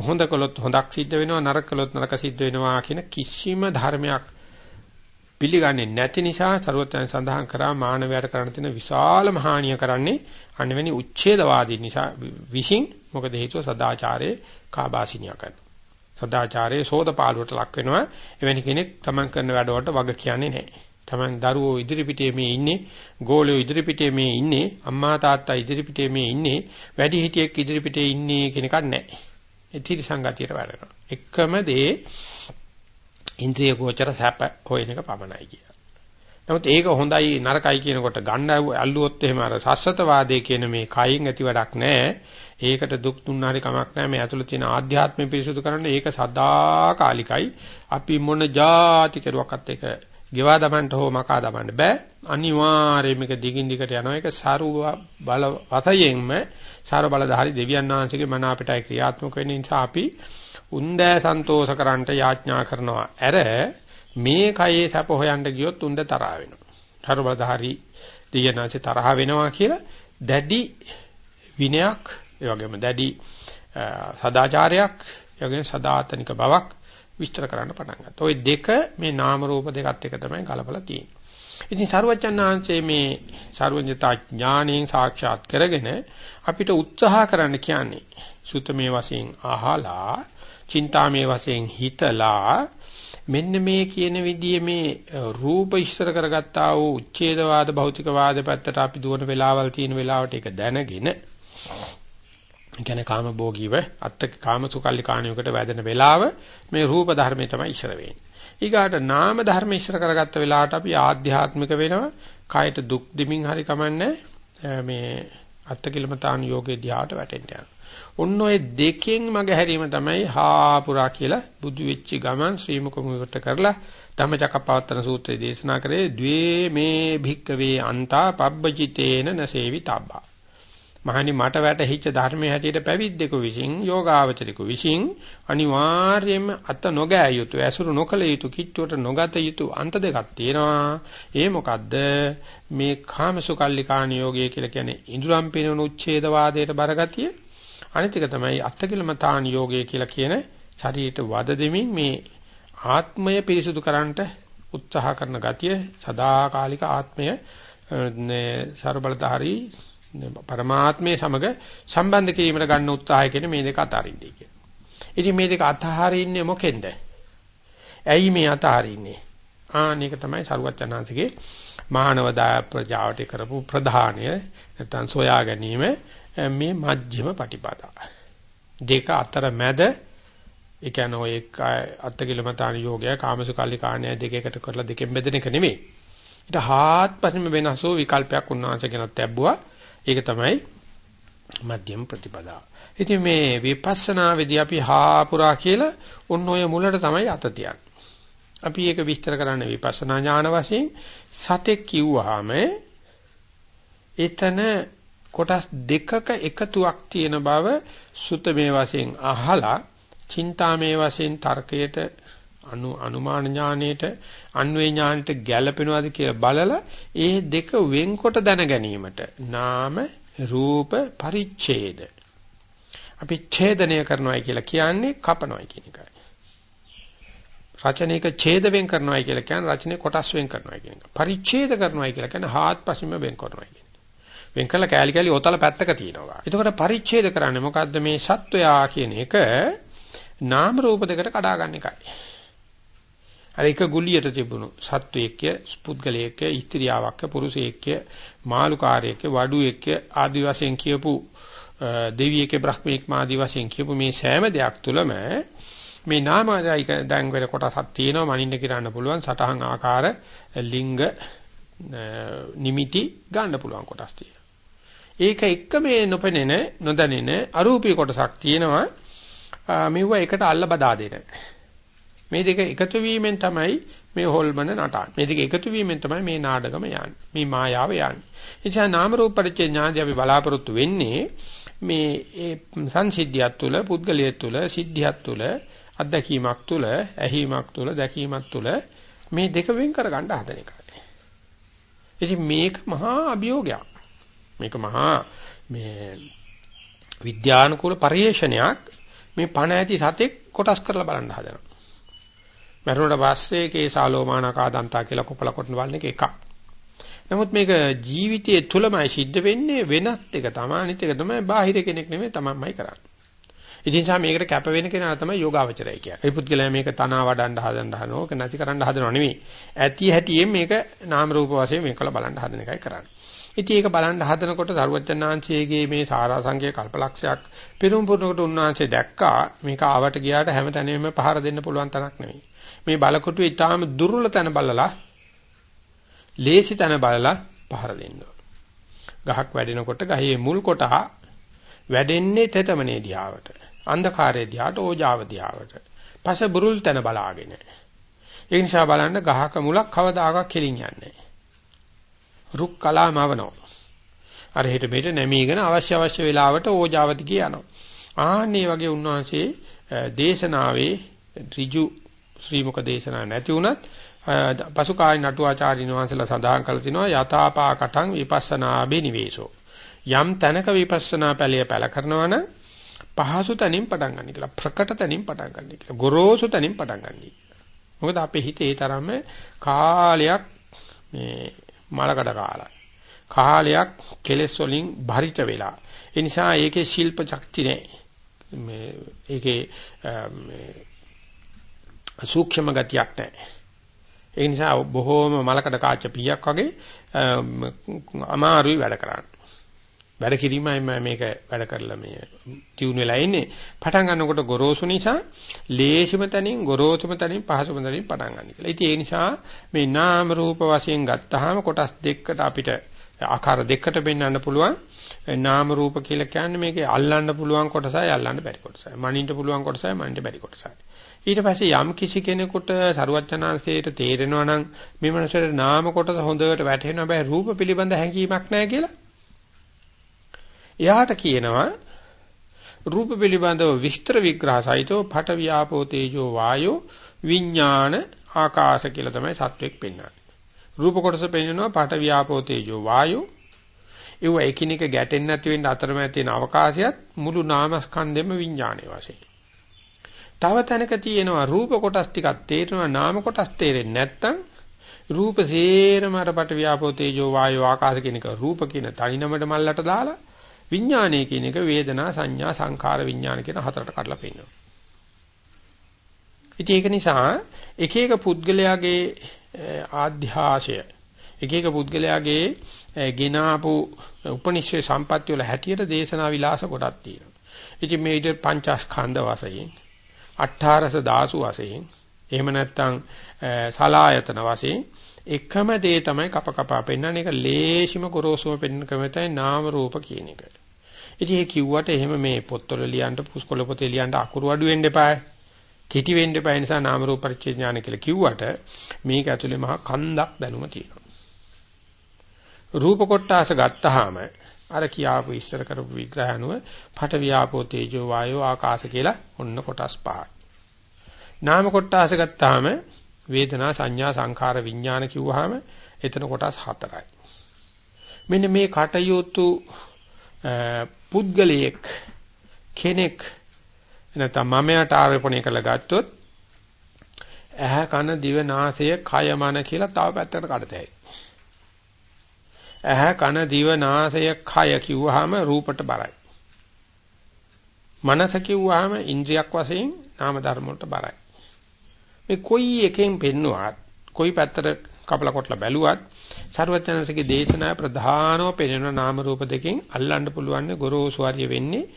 හොඳ කළොත් හොඳක් සිද්ධ වෙනවා නරක කළොත් නරක සිද්ධ වෙනවා කියන කිසිම ධර්මයක් පිළිගන්නේ නැති නිසා සරුවත්යන් සඳහන් කරා මානවයාට කරන්න තියෙන විශාල මහානිය කරන්නේ අනෙවෙනි උච්ඡේදවාදී නිසා විහිං මොකද හේතුව සදාචාරයේ කාබාසිනිය කරනවා. සදාචාරයේ සෝදපාලුවට ලක් වෙනවා. එවැනි කෙනෙක් තමන් කරන වැඩවලට වග කියන්නේ නැහැ. තමන් දරුවෝ ඉදිරිපිටේ මේ ඉන්නේ, ගෝලයෝ ඉදිරිපිටේ මේ ඉන්නේ, අම්මා තාත්තා ඉදිරිපිටේ මේ ඉන්නේ, වැඩිහිටියෙක් ඉදිරිපිටේ ඉන්නේ කියන එකක් නැහැ. ඒ තිරි සංගතියට වැඩනවා. එකම දේ ඉන්ද්‍රිය ගෝචර සැප හොයන එක පමණයි කියලා. නමුත් ඒක හොඳයි නරකයි කියනකොට ගන්න අල්ලුවොත් එහෙම අර සස්සත වාදයේ කියන මේ කයින් ඇති වැඩක් නැහැ. ඒකට දුක් දුන්නා හරි කමක් නැහැ. මේ ඇතුළේ තියෙන ආධ්‍යාත්මය පිරිසුදු කරන්න ඒක සදාකාලිකයි. අපි මොන જાති කෙරුවක්වත් ඒක ගෙවා දමන්න හෝ මකා දමන්න බෑ. අනිවාර්යයෙන් මේක දිගින් දිගට යනවා. ඒක සාරු බල වතයෙන්ම සාර බලධාරි දෙවියන් වහන්සේගේ මන අපිටයි ක්‍රියාත්මක වෙන නිසා අපි උන්දෑ සන්තෝෂ කරන්නට යාඥා කරනවා. ඇර මේ කයේ සැප හොයන්න ගියොත් උන්ද තරහ වෙනවා. සාර බලධාරි දෙවියන් වහන්සේ තරහ වෙනවා කියලා දැඩි විනයක් ඒ වගේම දැඩි සදාචාරයක්, ඒ වගේම සදාතනික බවක් විස්තර කරන්න පටන් ගත්තා. ওই දෙක මේ නාම රූප දෙකත් එක තමයි ගලපලා තියෙන්නේ. ඉතින් සරුවචනාංශයේ මේ සර්වඥතා ඥාණයෙන් සාක්ෂාත් කරගෙන අපිට උත්සාහ කරන්න කියන්නේ සුතමේ වශයෙන් අහලා, චින්තාමේ වශයෙන් හිතලා මෙන්න මේ කියන විදිහේ මේ රූප ඉස්සර කරගත්තා වූ උච්ඡේදවාද භෞතිකවාද පැත්තට අපි දුවන වෙලාවල් තියෙන වෙලාවට ඒක දැනගෙන කියන්නේ කාම භෝගීව අත්ත කාම සුකල්ලි කාණියකට වැදෙන වෙලාව මේ රූප ධර්මයේ තමයි ඉස්සර වෙන්නේ. ඊගාට නාම ධර්ම ඉස්සර කරගත්ත වෙලාවට අපි ආධ්‍යාත්මික වෙනවා. කායට දුක් දෙමින් හරි කමන්නේ මේ අත්ත කිලමතාන යෝගේ ධ්‍යාට වැටෙන්න යනවා. ඔන්න ඔය දෙකෙන් මග හැරීම තමයි හාපුරා කියලා බුදු වෙච්ච ගමන් ශ්‍රී මුකමුකට කරලා ධම්මචක්කපවත්තන සූත්‍රයේ දේශනා කරේ ද්වේ මේ භික්කවේ අන්තා පබ්බජිතේන නසේවි තබ්බා මහනි මට වැටහිච්ච ධර්මයේ හැටියට පැවිද්දෙකු විසින් යෝගාවචරිකු විසින් අනිවාර්යයෙන්ම අත නොගෑ යුතු ඇසුරු නොකළ යුතු කිට්ටුවට නොගත යුතු අන්ත දෙකක් තියෙනවා. ඒ මොකද්ද? මේ කාමසුකල්ලිකාණ යෝගය කියලා කියන්නේ ඉඳුරම් පිනවන උච්ඡේදවාදයට බරගතිය. අනිත් එක තමයි අත්තකිලමතාන යෝගය කියලා කියන ශරීරයට වද දෙමින් මේ ආත්මය පිරිසුදු කරන්නට උත්සාහ කරන ගතිය සදාකාලික ආත්මය ਸਰබලධාරී පරමාත්මයේ සමග සම්බන්ධ කිරීමට ගන්න උත්සාහය කියන මේ දෙක අතහරින්නේ කියන. ඉතින් මේ දෙක අතහරින්නේ මොකෙන්ද? ඇයි මේ අතහරින්නේ? ආනේක තමයි සරුවචනාංශගේ මානව දාය ප්‍රජාවට කරපු ප්‍රධානය නැත්නම් සොයා ගැනීම මේ මජ්ක්‍ධිම පටිපදා. දෙක අතර මැද ඒ කියන්නේ ඔය එක අත්කිලමතාන යෝගය කාමසුකල්ලි කාණ්‍ය දෙකකට කරලා දෙකෙන් බෙදෙන එක නෙමෙයි. ඊට හාත්පසින්ම වෙනසෝ විකල්පයක් උන්වහන්සේ කෙනත් ලැබුවා. ඒක තමයි මධ්‍යම ප්‍රතිපදාව. ඉතින් මේ විපස්සනා වෙදී අපි හාපුරා කියලා ඔන්න ඔය මුලට තමයි අත තියන්නේ. අපි ඒක විස්තර කරන්න විපස්සනා ඥාන වශයෙන් සතෙක් කිව්වහම එතන කොටස් දෙකක එකතුවක් තියෙන බව සුතමේ වශයෙන් අහලා චින්තාමේ වශයෙන් තර්කයට අනු අනුමාන ඥානෙට අන්වේ ඥානෙට ගැළපෙනවද කියලා බලලා ඒ දෙක වෙන්කොට දැන ගැනීමට නාම රූප පරිච්ඡේද අපි ඡේදනය කරනවායි කියලා කියන්නේ කපනවායි කියන එකයි. රචනයක ඡේද වෙන් කරනවායි කියලා කියන්නේ රචනයේ කොටස් වෙන් කරනවායි කියන එක. පරිච්ඡේද කරනවායි කියලා කියන්නේ හාත්පසින්ම වෙන් කරනවායි කියන එක. වෙන් කළා කෑලි කෑලි ඔතල පැත්තක තියෙනවා. එතකොට පරිච්ඡේද කරන්නේ මොකද්ද මේ සත්වයා කියන එක නාම රූප දෙකට කඩා ගන්න එකයි. අර එක ගුලියට තිබුණු සත්වයේක්ය පුද්ගලයෙක්ය ස්ත්‍රියාවක්ය පුරුෂයෙක්ය මාළුකාරයෙක්ය වඩුවෙක්ය ආදි වශයෙන් කියපු දෙවියෙක් බ්‍රහ්මීක් මාදි වශයෙන් කියපු මේ සෑම දෙයක් තුළම මේ නාමයක දැන් වෙන කොටසක් තියෙනවා මනින්න කිරන්න පුළුවන් සටහන් ආකාර ලිංග නිමිති ගන්න පුළුවන් කොටස් තියෙනවා. ඒක එක්ක මේ නොපෙනෙන නොදැනෙන අරූපී කොටසක් තියෙනවා මෙවුව එකට අල්ල බදා දෙන. මේ දෙක එකතු වීමෙන් තමයි මේ හොල්මන නටන්නේ. මේ දෙක එකතු වීමෙන් තමයි මේ නාඩගම යන්නේ. මේ මායාව යන්නේ. ඒ නිසා නාම රූප පරිච්ඡේ ඥානදී අපි බලාපොරොත්තු වෙන්නේ මේ ඒ සංසිද්ධියක් තුළ, පුද්ගලයෙක් තුළ, සිද්ධියක් තුළ, අත්දැකීමක් තුළ, ඇහිීමක් තුළ, දැකීමක් තුළ මේ දෙක වෙන් කරගන්න හදන එකයි. ඉතින් මේක මහා අභියෝගයක්. මේක මහා මේ විද්‍යානුකූල පරිශ්‍රණයක් මේ පණ ඇති සතෙක් කොටස් කරලා බලන්න හදනවා. මරුණට පස්සේ කේසාලෝමානකා දන්තා කියලා කොපල කොටන වල්න එක එකක්. නමුත් මේක ජීවිතයේ තුලමයි සිද්ධ වෙන්නේ වෙනත් එක තමයි අනිත් එක තමයි බාහිර කෙනෙක් නෙමෙයි තමන්මයි කරන්නේ. ඉතින් සා මේකට කැප වෙන කෙනා තමයි යෝගාවචරය කියන්නේ. ඒ පුද්ගලයා මේක තනවා වඩන්න හදන්න හදනවා, ඕක නැති කරන්න හදනව නෙමෙයි. ඇති හැටියෙන් මේක නාම රූප වශයෙන් මේකල බලන්න හදන එකයි කරන්නේ. ඉතින් ඒක බලන්න හදනකොට සරුවචනාංශයේගේ මේ සාරාංශයේ කල්පලක්ෂයක් පෙරම් පුරනකොට උන්වහන්සේ දැක්කා මේක ආවට ගියාට හැම තැනෙම පහර දෙන්න පුළුවන් තරක් නෙමෙයි. මේ බලකොටුවේ ඊටාම දුර්වල තැන බලලා ලේසි තැන බලලා පහර දෙන්න ගහක් වැඩෙනකොට ගහේ මුල් කොටහ වැඩෙන්නේ තෙතමනේ දිහාවට. අන්ධකාරයේ දිහාට ඕජාව දිහාවට. පස බුරුල් තැන බලාගෙන. ඒ නිසා බලන්න ගහක මුලක් කවදාකවත් කෙලින් යන්නේ රුක් කලාමවනෝ. අර හිට මෙහෙට නැමීගෙන අවශ්‍ය අවශ්‍ය වෙලාවට ඕජාවති කියනවා. ආන්නේ වගේ උන්වහන්සේ දේශනාවේ ඍජු ශ්‍රී මුක දේශනා නැති වුණත් පසු කාලේ නටුආචාර්යින් වහන්සේලා සඳහන් කළ තිනවා යථාපාකටං විපස්සනා බිනිවේෂෝ යම් තැනක විපස්සනා පැලිය පැල කරනවා නම් පහසු තැනින් පටන් ගන්න කියලා ප්‍රකට තැනින් පටන් ගන්න කියලා ගොරෝසු තැනින් පටන් ගන්න මොකද අපේ හිතේ ඒ තරම්ම කාලයක් මේ මලකඩ කාලා කාලයක් කෙලෙස් වලින් භරිත වෙලා. ඒ නිසා ඒකේ ශිල්ප ශක්ති නැහැ. මේ ඒකේ මේ සූක්ෂම ගතියක් නැහැ. ඒ නිසා බොහෝම මලකඩ කාච්ච පීයක් වගේ අමාරුයි වැඩ කරන්න. වැඩ කිරීමයි මම මේක වැඩ කරලා මේ ටියුන් වෙලා ඉන්නේ. පටන් ගන්නකොට ගොරෝසු නිසා ලේසිම තනින් ගොරෝසුම තනින් පහසුම තනින් පටන් ගන්න කියලා. ඉතින් ඒ නිසා මේ නාම රූප වශයෙන් ගත්තාම කොටස් දෙකකට අපිට ආකාර දෙකකට බෙන්වන්න පුළුවන්. නාම රූප කියලා කියන්නේ මේකේ අල්ලන්න පුළුවන් කොටසයි අල්ලන්න බැරි කොටසයි. මනින්න පුළුවන් කොටසයි මනින්න බැරි කොටසයි. ඊට පස්සේ යම් කිසි කෙනෙකුට සරුවචනාංශයට තේරෙනවා නම් මේ මනසට නාම කොටස හොඳට වැටහෙනවා බෑ රූප පිළිබඳ හැඟීමක් නැහැ කියලා. එයාට කියනවා රූප පිළිබඳව විස්තර විග්‍රහ සහිතව පට වියාපෝ තේජෝ වායෝ විඥාන ආකාශ කියලා තමයි සත්වෙක් පෙන්වන්නේ. රූප කොටස පෙන්වනවා පට වියාපෝ තේජෝ වායෝ ඒව එකිනෙක ගැටෙන්නේ නැති වෙන්න අතරමැද තියෙන අවකාශයත් මුළු නාමස්කන්ධෙම විඥානයේ වශයෙන්. තව තැනක තියෙනවා රූප කොටස් ටිකක් තේරෙනවා නාම කොටස් තේරෙන්නේ නැත්තම් රූප සේරම අර පට ව්‍යාපෝ තේජෝ වායෝ ආකාශ කියන එක රූප කියන තනිනමඩ මල්ලට දාලා විඥානය කියන එක වේදනා සංඥා සංඛාර විඥාන කියන හතරට කඩලා පෙන්නනවා. ඉතින් ඒක නිසා එක එක පුද්ගලයාගේ ආධ්‍යාශය එක එක පුද්ගලයාගේ ගිනාපු උපනිශ්‍රේ සම්පත්‍ය වල හැටියට දේශනා විලාස කොටක් තියෙනවා. ඉතින් මේ විදිහට පංචස්කන්ධ වශයෙන් අට්ඨාරස දාසු වශයෙන් එහෙම නැත්නම් සලායතන වශයෙන් එකම දේ තමයි කප කපා පෙන්වන්නේ ඒක ලේසිම ගොරෝසුම පෙන්වන ක්‍රමය තමයි නාම රූප කියන එක. ඉතින් ඒ කිව්වට එහෙම මේ පොත්වල ලියන්න පුස්කොළ පොතේ ලියන්න අකුරු අඩු වෙන්න එපා. කිටි වෙන්න එපා නිසා නාම රූප පරිච්ඡේද ඥාන කියලා කිව්වට මේක ඇතුලේ මහා කන්දක් දැනුම තියෙනවා. රූප කොටාස ගත්තාම අර කියාපු ඉස්සර කරපු විග්‍රහය අනුව පඨ වියාපෝ තේජෝ වායෝ ආකාශ කියලා ඔන්න කොටස් පහයි. නාම කොටාස ගත්තාම වේදනා සංඥා සංඛාර විඥාන කිව්වහම එතන කොටස් හතරයි. මෙන්න මේ කටයුතු පුද්ගලයෙක් කෙනෙක් නැත්නම් මමයට ආරෝපණය කරලා ගත්තොත් ඇහ කන දිව නාසය කය මන කියලා තව පැත්තකට කඩතයි. ඇහ කන දිව නාසය කය කිව්වහම රූපට බරයි. මනස කිව්වහම ඉන්ද්‍රියක් වශයෙන් නාම ධර්ම වලට බරයි. මේ කොයි එකෙන් පෙන්නුවත් කොයි පැත්තට කපලා කොටලා බැලුවත් සර්වඥාන්සේගේ දේශනා ප්‍රධානව පෙනෙන නාම රූප දෙකෙන් අල්ලන්න පුළුවන් ගොරෝසු හරිය වෙන්නේ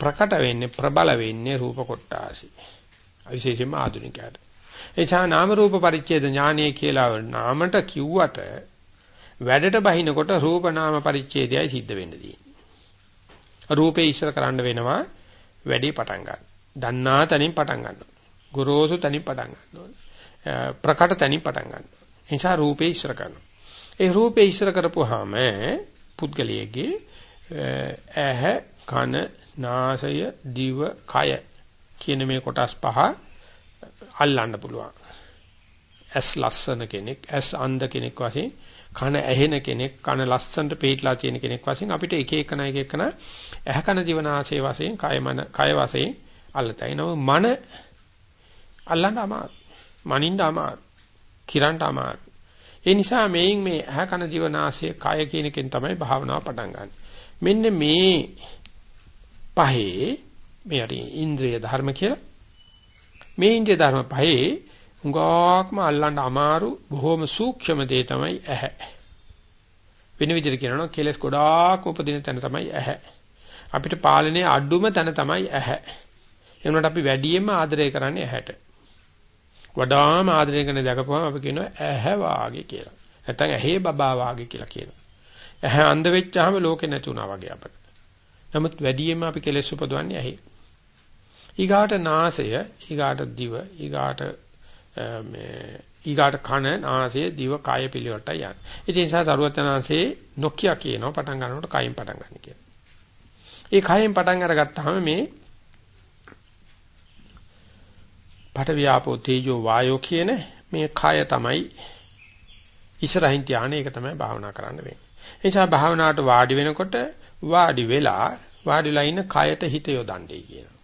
ප්‍රකට වෙන්නේ ප්‍රබල වෙන්නේ රූප කොටාසි. විශේෂයෙන්ම ආධුනිකයාට. එචා නාම රූප පරිච්ඡේද ඥානය කියලා නාමට කිව්වට වැඩට බහිනකොට රූප නාම පරිච්ඡේදයයි සිද්ධ වෙන්න තියෙන්නේ. රූපේ ඉස්සර කරන්න වෙනවා වැඩි පටන් ගන්න. දන්නා තැනින් පටන් ගන්නවා. ගොරෝසු තැනින් පටන් ගන්නවා. ප්‍රකට තැනින් පටන් ගන්නවා. එනිසා රූපේ ඉස්සර කරනවා. ඒ රූපේ ඉස්සර කරපුවාම පුද්ගලයේ ඇහ කන නාසය දිව කය කියන මේ කොටස් පහ අල්ලන්න පුළුවන්. ඇස් ලස්සන කෙනෙක්, ඇස් අන්ධ කෙනෙක් වශයෙන්, කන ඇහෙන කෙනෙක්, කන ලස්සනට පිටලා තියෙන කෙනෙක් වශයෙන් අපිට එක එකන එක එකන ඇහ කන දිව නාසය වශයෙන්, කය මන කය වශයෙන් අල්ලතයි. නම මන අල්ලන්න අමාරු. මනින්න අමාරු. කිරන්ට අමාරු. ඒ නිසා මේන් මේ ඇහ කන දිව නාසය කය කියන එකෙන් තමයි භාවනාව පටන් ගන්න. මෙන්න මේ පහේ මේ හරි ඉන්ද්‍රිය ධර්ම කියලා මේ ඉන්ද්‍රිය ධර්ම පහේ හුඟක්ම අල්ලන්න අමාරු බොහොම සූක්ෂම දේ තමයි ඇහැ. වෙන විදිහට කියනවා කෙලස් ගොඩාක් උපදින තැන තමයි ඇහැ. අපිට පාලනයේ අඩුම තැන තමයි ඇහැ. එනකොට අපි වැඩියෙන්ම ආදරය කරන්නේ ඇහැට. වඩාම ආදරය කරන දකපුවම අපි කියනවා ඇහැ වාගේ කියලා. නැත්නම් ඇහි බබා වාගේ කියලා කියනවා. ඇහැ අන්ධ වෙච්චාම ලෝකේ නැතුණා වගේ අපිට. නමුත් වැඩියෙන්ම අපි කෙලෙස් උපදවන්නේ ඇහි. ඊගාට නාසය, ඊගාට දිව, ඊගාට මේ ඊගාට කන, නාසය, දිව, කය පිළිවෙලට යන. ඉතින් ඒ නිසා සරුවචනාංශේ නොකිය කියනවා පටන් ගන්නකොට කයින් පටන් ගන්න කියලා. ඒ කයෙන් පටන් අරගත්තාම මේ පට වියාපෝ තේජෝ වායෝ කියන මේ කය තමයි ඉස්සරහින් ධානය ඒක තමයි භාවනා කරන්න වෙන්නේ. ඒ නිසා භාවනාවට වාඩි වෙනකොට වාඩි වෙලා වාඩිලා ඉන්න කයට හිත යොදන්නේ කියනවා.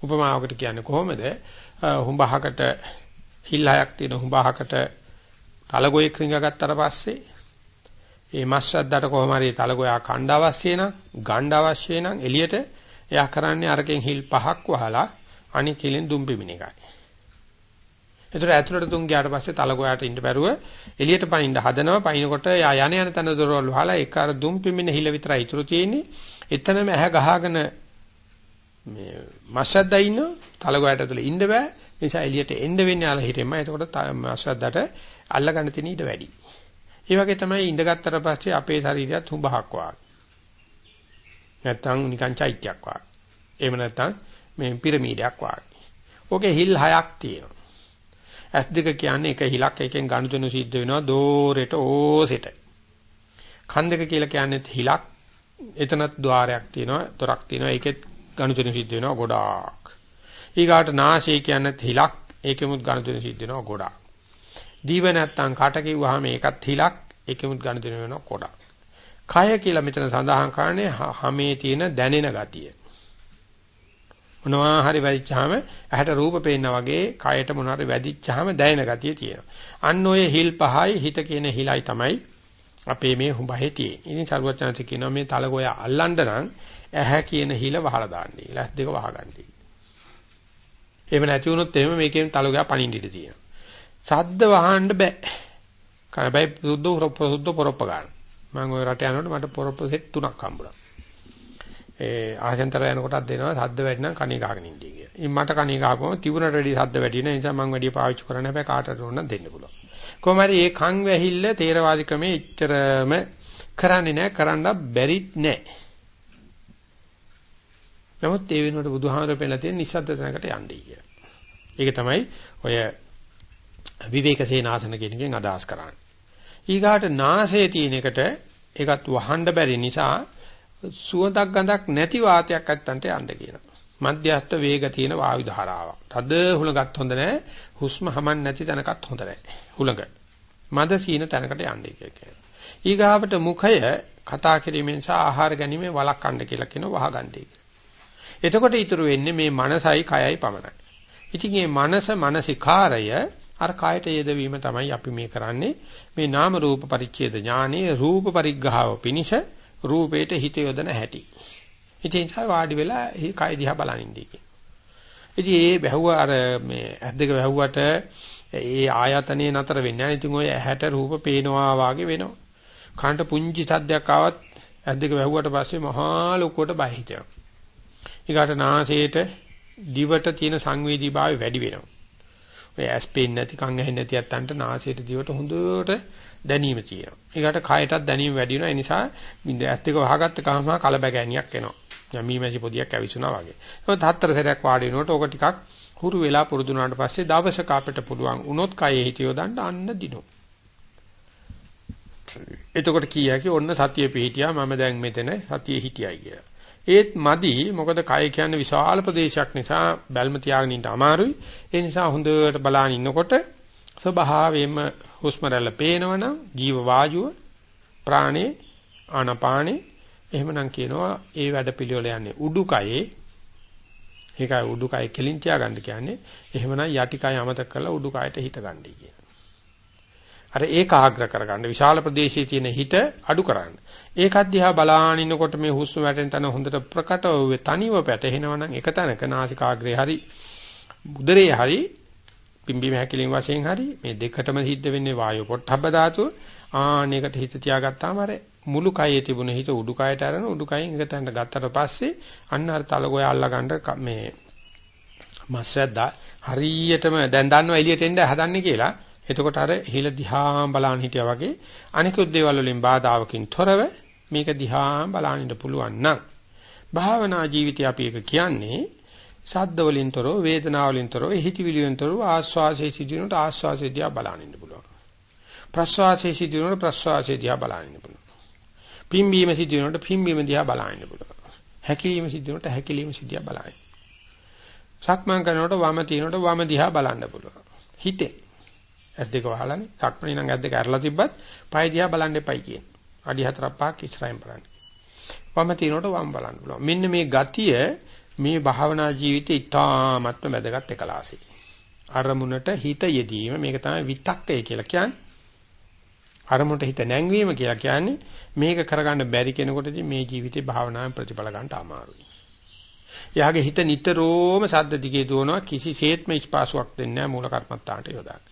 උපමාවකට කියන්නේ කොහොමද? හුඹහකට හිල් හයක් තියෙන හුඹහකට තලගොයෙක් රිංගගත්තට පස්සේ ඒ මස්සද්දට කොහොම හරි තලගොයා කණ්ඩ අවශ්‍ය නම් ගණ්ඩ අවශ්‍ය නම් එළියට එයා කරන්නේ අරකින් හිල් පහක් වහලා අනික කෙලෙන් දුම් පිමින එකයි. ඒතර ඇතුළට දුම් ගියාට පස්සේ තලගොයාට ඉන්න බැරුව එළියට පනින්න හදනවා පනිනකොට යා යන යන තන දොරවල් වහලා ඒක අර දුම් පිමින හිල විතරයි ඉතුරු තියෙන්නේ. එතනම ඇහැ ගහගෙන මේ මස්සද්දා ඉන්න තලගොයාට ඇතුළේ ඉන්න බෑ. නිසා එළියට එන්න වෙන්නේ අර හිතෙම. එතකොට මස්සද්දාට අල්ල ගන්න තියෙන ඊට වැඩි. ඒ වගේ තමයි ඉඳගත්තට පස්සේ අපේ ශරීරයත් හුඹහක් වාගේ. නැත්තම් නිකන් චෛත්‍යයක් වාගේ. එහෙම නැත්තම් මේ පිරමීඩයක් වාගේ. ඕකේ හිල් හයක් තියෙනවා. ඇස් දෙක කියන්නේ එක හිලක් එකෙන් ගනුදෙනු සිද්ධ වෙනවා දෝරෙට ඕසෙට. කන් දෙක කියලා කියන්නේ හිලක් එතනත් ద్వාරයක් තියෙනවා දොරක් තියෙනවා ඒකෙත් ගනුදෙනු සිද්ධ වෙනවා ගොඩාක්. ඊගාට නාසය කියන්නේ හිලක් ඒකෙමුත් ගනුදෙනු සිද්ධ වෙනවා ගොඩාක්. දීව නැත්තම් කට කිව්වහම ඒකත් හිලක් ඒකෙමුත් ගනුදෙනු වෙනවා ගොඩාක්. කය කියලා මෙතන සඳහන් කරන්නේ හැමේ තියෙන දැනෙන ගතිය. මොනවා හරි වැදිච්චාම ඇහැට රූප පේනා වගේ කයට මොනවා හරි වැදිච්චාම දැනෙන ගතිය තියෙනවා. අන්න ඔය හිල් පහයි හිත කියන හිලයි තමයි අපේ මේ හුඹහේ තියෙන්නේ. ඉතින් සරුවචනන්ති කියනවා මේ තලගොය අල්ලන්න නම් ඇහැ කියන හිල වහලා දාන්නේ. ලැස් දෙක වහගන්නේ. එහෙම නැති වුණොත් එහෙම මේකෙන් තලගොය පණින්න ඉඩ තියෙනවා. සද්ද වහන්න බෑ. කනබයි සුද්ධ සුද්ධ පොරොප්ප ගන්න. මම ওই රට යනකොට මට පොරොප්ප සෙට් තුනක් හම්බුණා. ඒ ආසෙන්තර යනකොටත් දෙනවා සද්ද වැඩි නම් කණේ ගහගෙන ඉන්නේ කියලා. ඉතින් මට කණේ ගහපුවම තිබුණට වැඩි සද්ද වැඩි වෙන නිසා මම වැඩි පාවිච්චි කරන්න හැබැයි කාටට ඕන දෙන්න පුළුවන්. කොහොම හරි මේ කන් වැහිල්ල තේරවාදී ක්‍රමයේ ඉච්චරම කරන්නේ නැහැ කරන්න බැරිත් නැහැ. නමුත් ඒ වෙනුවට බුදුහාමර පෙළලා තියෙන නිස්සද්ද තැනකට යන්නේ කියලා. ඒක තමයි ඔය විවේක සේනාසන කියන එකෙන් අදහස් කරන්නේ. ඊගාට නාසයේ තියෙන එකට ඒකත් වහන්න බැරි නිසා සුවඳක් ගඳක් නැති වාතයක් ඇත්තන්ට යන්න කියනවා. මධ්‍යස්ථ වේග තියෙන වායු ධාරාවක්. තද හුලඟත් හොඳ නැහැ. හුස්ම හමන් නැති තැනකත් හොඳ නැහැ. හුලඟ. මද සීන තැනකට යන්නේ කියලා. ඊගාවට මුඛය කතා කිරීමෙන් සහ ආහාර ගැනීමෙන් වළක්වන්න කියලා කියන වහගන්නේ. එතකොට ඉතුරු වෙන්නේ මේ මනසයි කයයි පමණයි. ඉතින් මේ මනස මානසිකාරය අර කායට යෙදවීම තමයි අපි මේ කරන්නේ මේ නාම රූප පරිච්ඡේද ඥානයේ රූප පරිග්‍රහව පිනිෂ රූපේට හිත යොදන හැටි. ඉතින් ඒ වාඩි වෙලා මේ කය දිහා බලනින්දී කියන. ඉතින් ඒ බැහුව අර මේ ඇස් දෙක බැහුවට ඒ ආයතනේ නතර වෙන්නේ නැහැ. ඉතින් ඔය ඇහැට රූප පේනවා වාගේ වෙනවා. කනට පුංචි සද්දයක් ආවත් ඇස් දෙක බැහුවට පස්සේ මහා ලොකුවට බය හිතෙනවා. ඊගාට නාසයේට දිවට තියෙන සංවේදීභාවය වැඩි වෙනවා. ඔය ඇස් පේන්නේ නැති කන් ඇහෙන්නේ නැති අත්තන්ට නාසයට දිවට හොඳට දැනීම තියෙනවා. ඒකට කයටත් දැනීම වැඩි වෙනවා. ඒ නිසා බින්ද ඇස් දෙක වහගත්ත ගමන් කලබගෑනියක් එනවා. යමීමැසි පොදියක් ඇවිසුනා වගේ. ඒක හතර සැරයක් වාඩි වෙනකොට ඕක ටිකක් හුරු වෙලා පුරුදු වුණාට පස්සේ දවසක අපිට පුළුවන් වුණොත් කයේ හිතියෝ දාන්න අන්න දිනු. එතකොට කීයකි ඔන්න සතිය පිහිටියා මම දැන් මෙතන සතියේ හිටියයි කියලා. ඒත් මදි මොකද කය කියන්නේ විශාල ප්‍රදේශයක් නිසා බැල්ම තියාගෙන ඉන්න අමාරුයි. ඒ නිසා හොඳට බලාගෙන ඉන්නකොට ස්වභාවයෙන්ම හුස්ම රැල්ල පේනවනම් ජීව වායුව ප්‍රාණේ ආනපානේ එහෙමනම් කියනවා ඒ වැඩ පිළිවෙල යන්නේ උඩුකයේ ඒකයි උඩුකය කෙලින් තියාගන්න කියන්නේ එහෙමනම් යටිකය අමතක කරලා උඩුකයට හිත ගන්නයි කියන්නේ. අර ඒකාග්‍ර කරගන්න. විශාල ප්‍රදේශයේ තියෙන හිත අඩු කරන්න. ඒකත් දිහා බලාගෙන ඉන්නකොට මේ හුස්ම වැටෙන තැන හොඳට ප්‍රකටව තනිව පැටහෙනවා නම් එක තැනක නාසිකාග්‍රේ හරි උදරේ හරි පිම්බීම හැකිලින් වශයෙන් හරි මේ දෙකටම සිද්ධ වෙන්නේ වායු පොට්ටබ්බ ධාතුව. ආනේකට හිත තියාගත්තාම අර මුළු කයේ තිබුණ හිත උඩුකයට අරන උඩුකයෙන් එක තැනට ගත්තට පස්සේ අන්න අර තලගොය අල්ලා ගන්න මේ මස්සද්දා හරියටම දැන් දන්නවා එළියට එන්න හදන්නේ කියලා. එතකොට අර හිල දිහා බලන් හිටියා වගේ අනිකුත් දේවල් වලින් බාධාවකින් තොරව මේක දිහා බලන් ඉන්න පුළුවන් නම් භාවනා ජීවිතය අපි එක කියන්නේ ශබ්ද වලින් තොරව වේදනා වලින් තොරව හිතවිලි වලින් තොරව ආස්වාසේ සිදුවෙනට ආස්වාසේ දිහා බලන් ඉන්න පුළුවන්. ප්‍රස්වාසේ සිදුවෙනට ප්‍රස්වාසේ දිහා බලන් ඉන්න පුළුවන්. පිම්බීම සිදුවෙනට පිම්බීම දිහා බලන් ඉන්න පුළුවන්. හැකිලිම සිදුවෙනට හැකිලිම සිදියා බලන්න සක්මන් කරනකොට වම තිනකොට වම දිහා බලන්න පුළුවන්. හිතේ. ඇස් දෙක වහලානේ. සක්මණේ නම් ඇස් දෙක අරලා තිබ්බත් පය දිහා බලන්න එපයි කියන. අඩි හතරක් පහක් ඉස්සරහින් බලන්න. වම තිනකොට වම් බලන්න පුළුවන්. මෙන්න මේ ගතිය මේ භාවනා ජීවිතේ ඉතාමත්ම වැදගත් එකලාසී. අරමුණට හිත යෙදීම මේක තමයි විතක්කය කියලා කියන්නේ. අරමුණට හිත නැංවීම කියලා කියන්නේ මේක කරගන්න බැරි කෙනෙකුටදී මේ ජීවිතේ භාවනාවෙන් ප්‍රතිඵල ගන්න අමාරුයි. එයාගේ හිත නිතරම සද්ද දිගේ දුවනවා කිසිසේත්ම ස්පාසුවක් දෙන්නේ නැහැ මූල කර්මත්තාන්ට යොදාගන්න.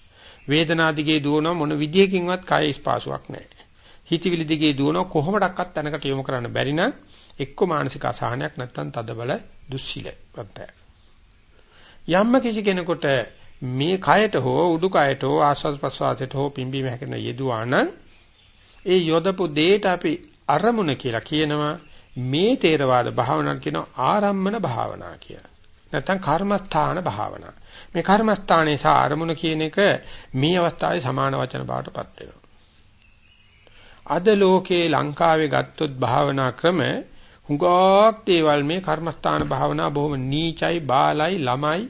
වේදනා දිගේ දුවන මොන විදියකින්වත් කය ස්පාසුවක් නැහැ. හිතවිලි දිගේ දුවන කොහොමඩක්වත් තැනකට යොමු කරන්න බැරි නම් එක්ක මානසික අසහනයක් නැත්තම් තදබල දුස්සීල වත්තය. යම්ම කිසි කෙනෙකුට මේ කයට හෝ උඩුකයට හෝ ආස්වාද ප්‍රසවාසයට හෝ පිම්බීම හැකෙන යෙදුවා නම් ඒ යොදපු දෙයට අපි අරමුණ කියලා කියනවා මේ තේරවාද භාවනාව කියන ආරම්මන භාවනා කියලා. නැත්තම් කර්මස්ථාන භාවනා. මේ කර්මස්ථානයේ සහ අරමුණ කියන එක මේ අවස්ථාවේ සමාන වචන බවටපත් වෙනවා. අද ලෝකේ ලංකාවේ ගත්තොත් භාවනා ක්‍රම හුඟක් දේවල් මේ කර්මස්ථාන භාවනා බොහොම නීචයි බාලයි ළමයි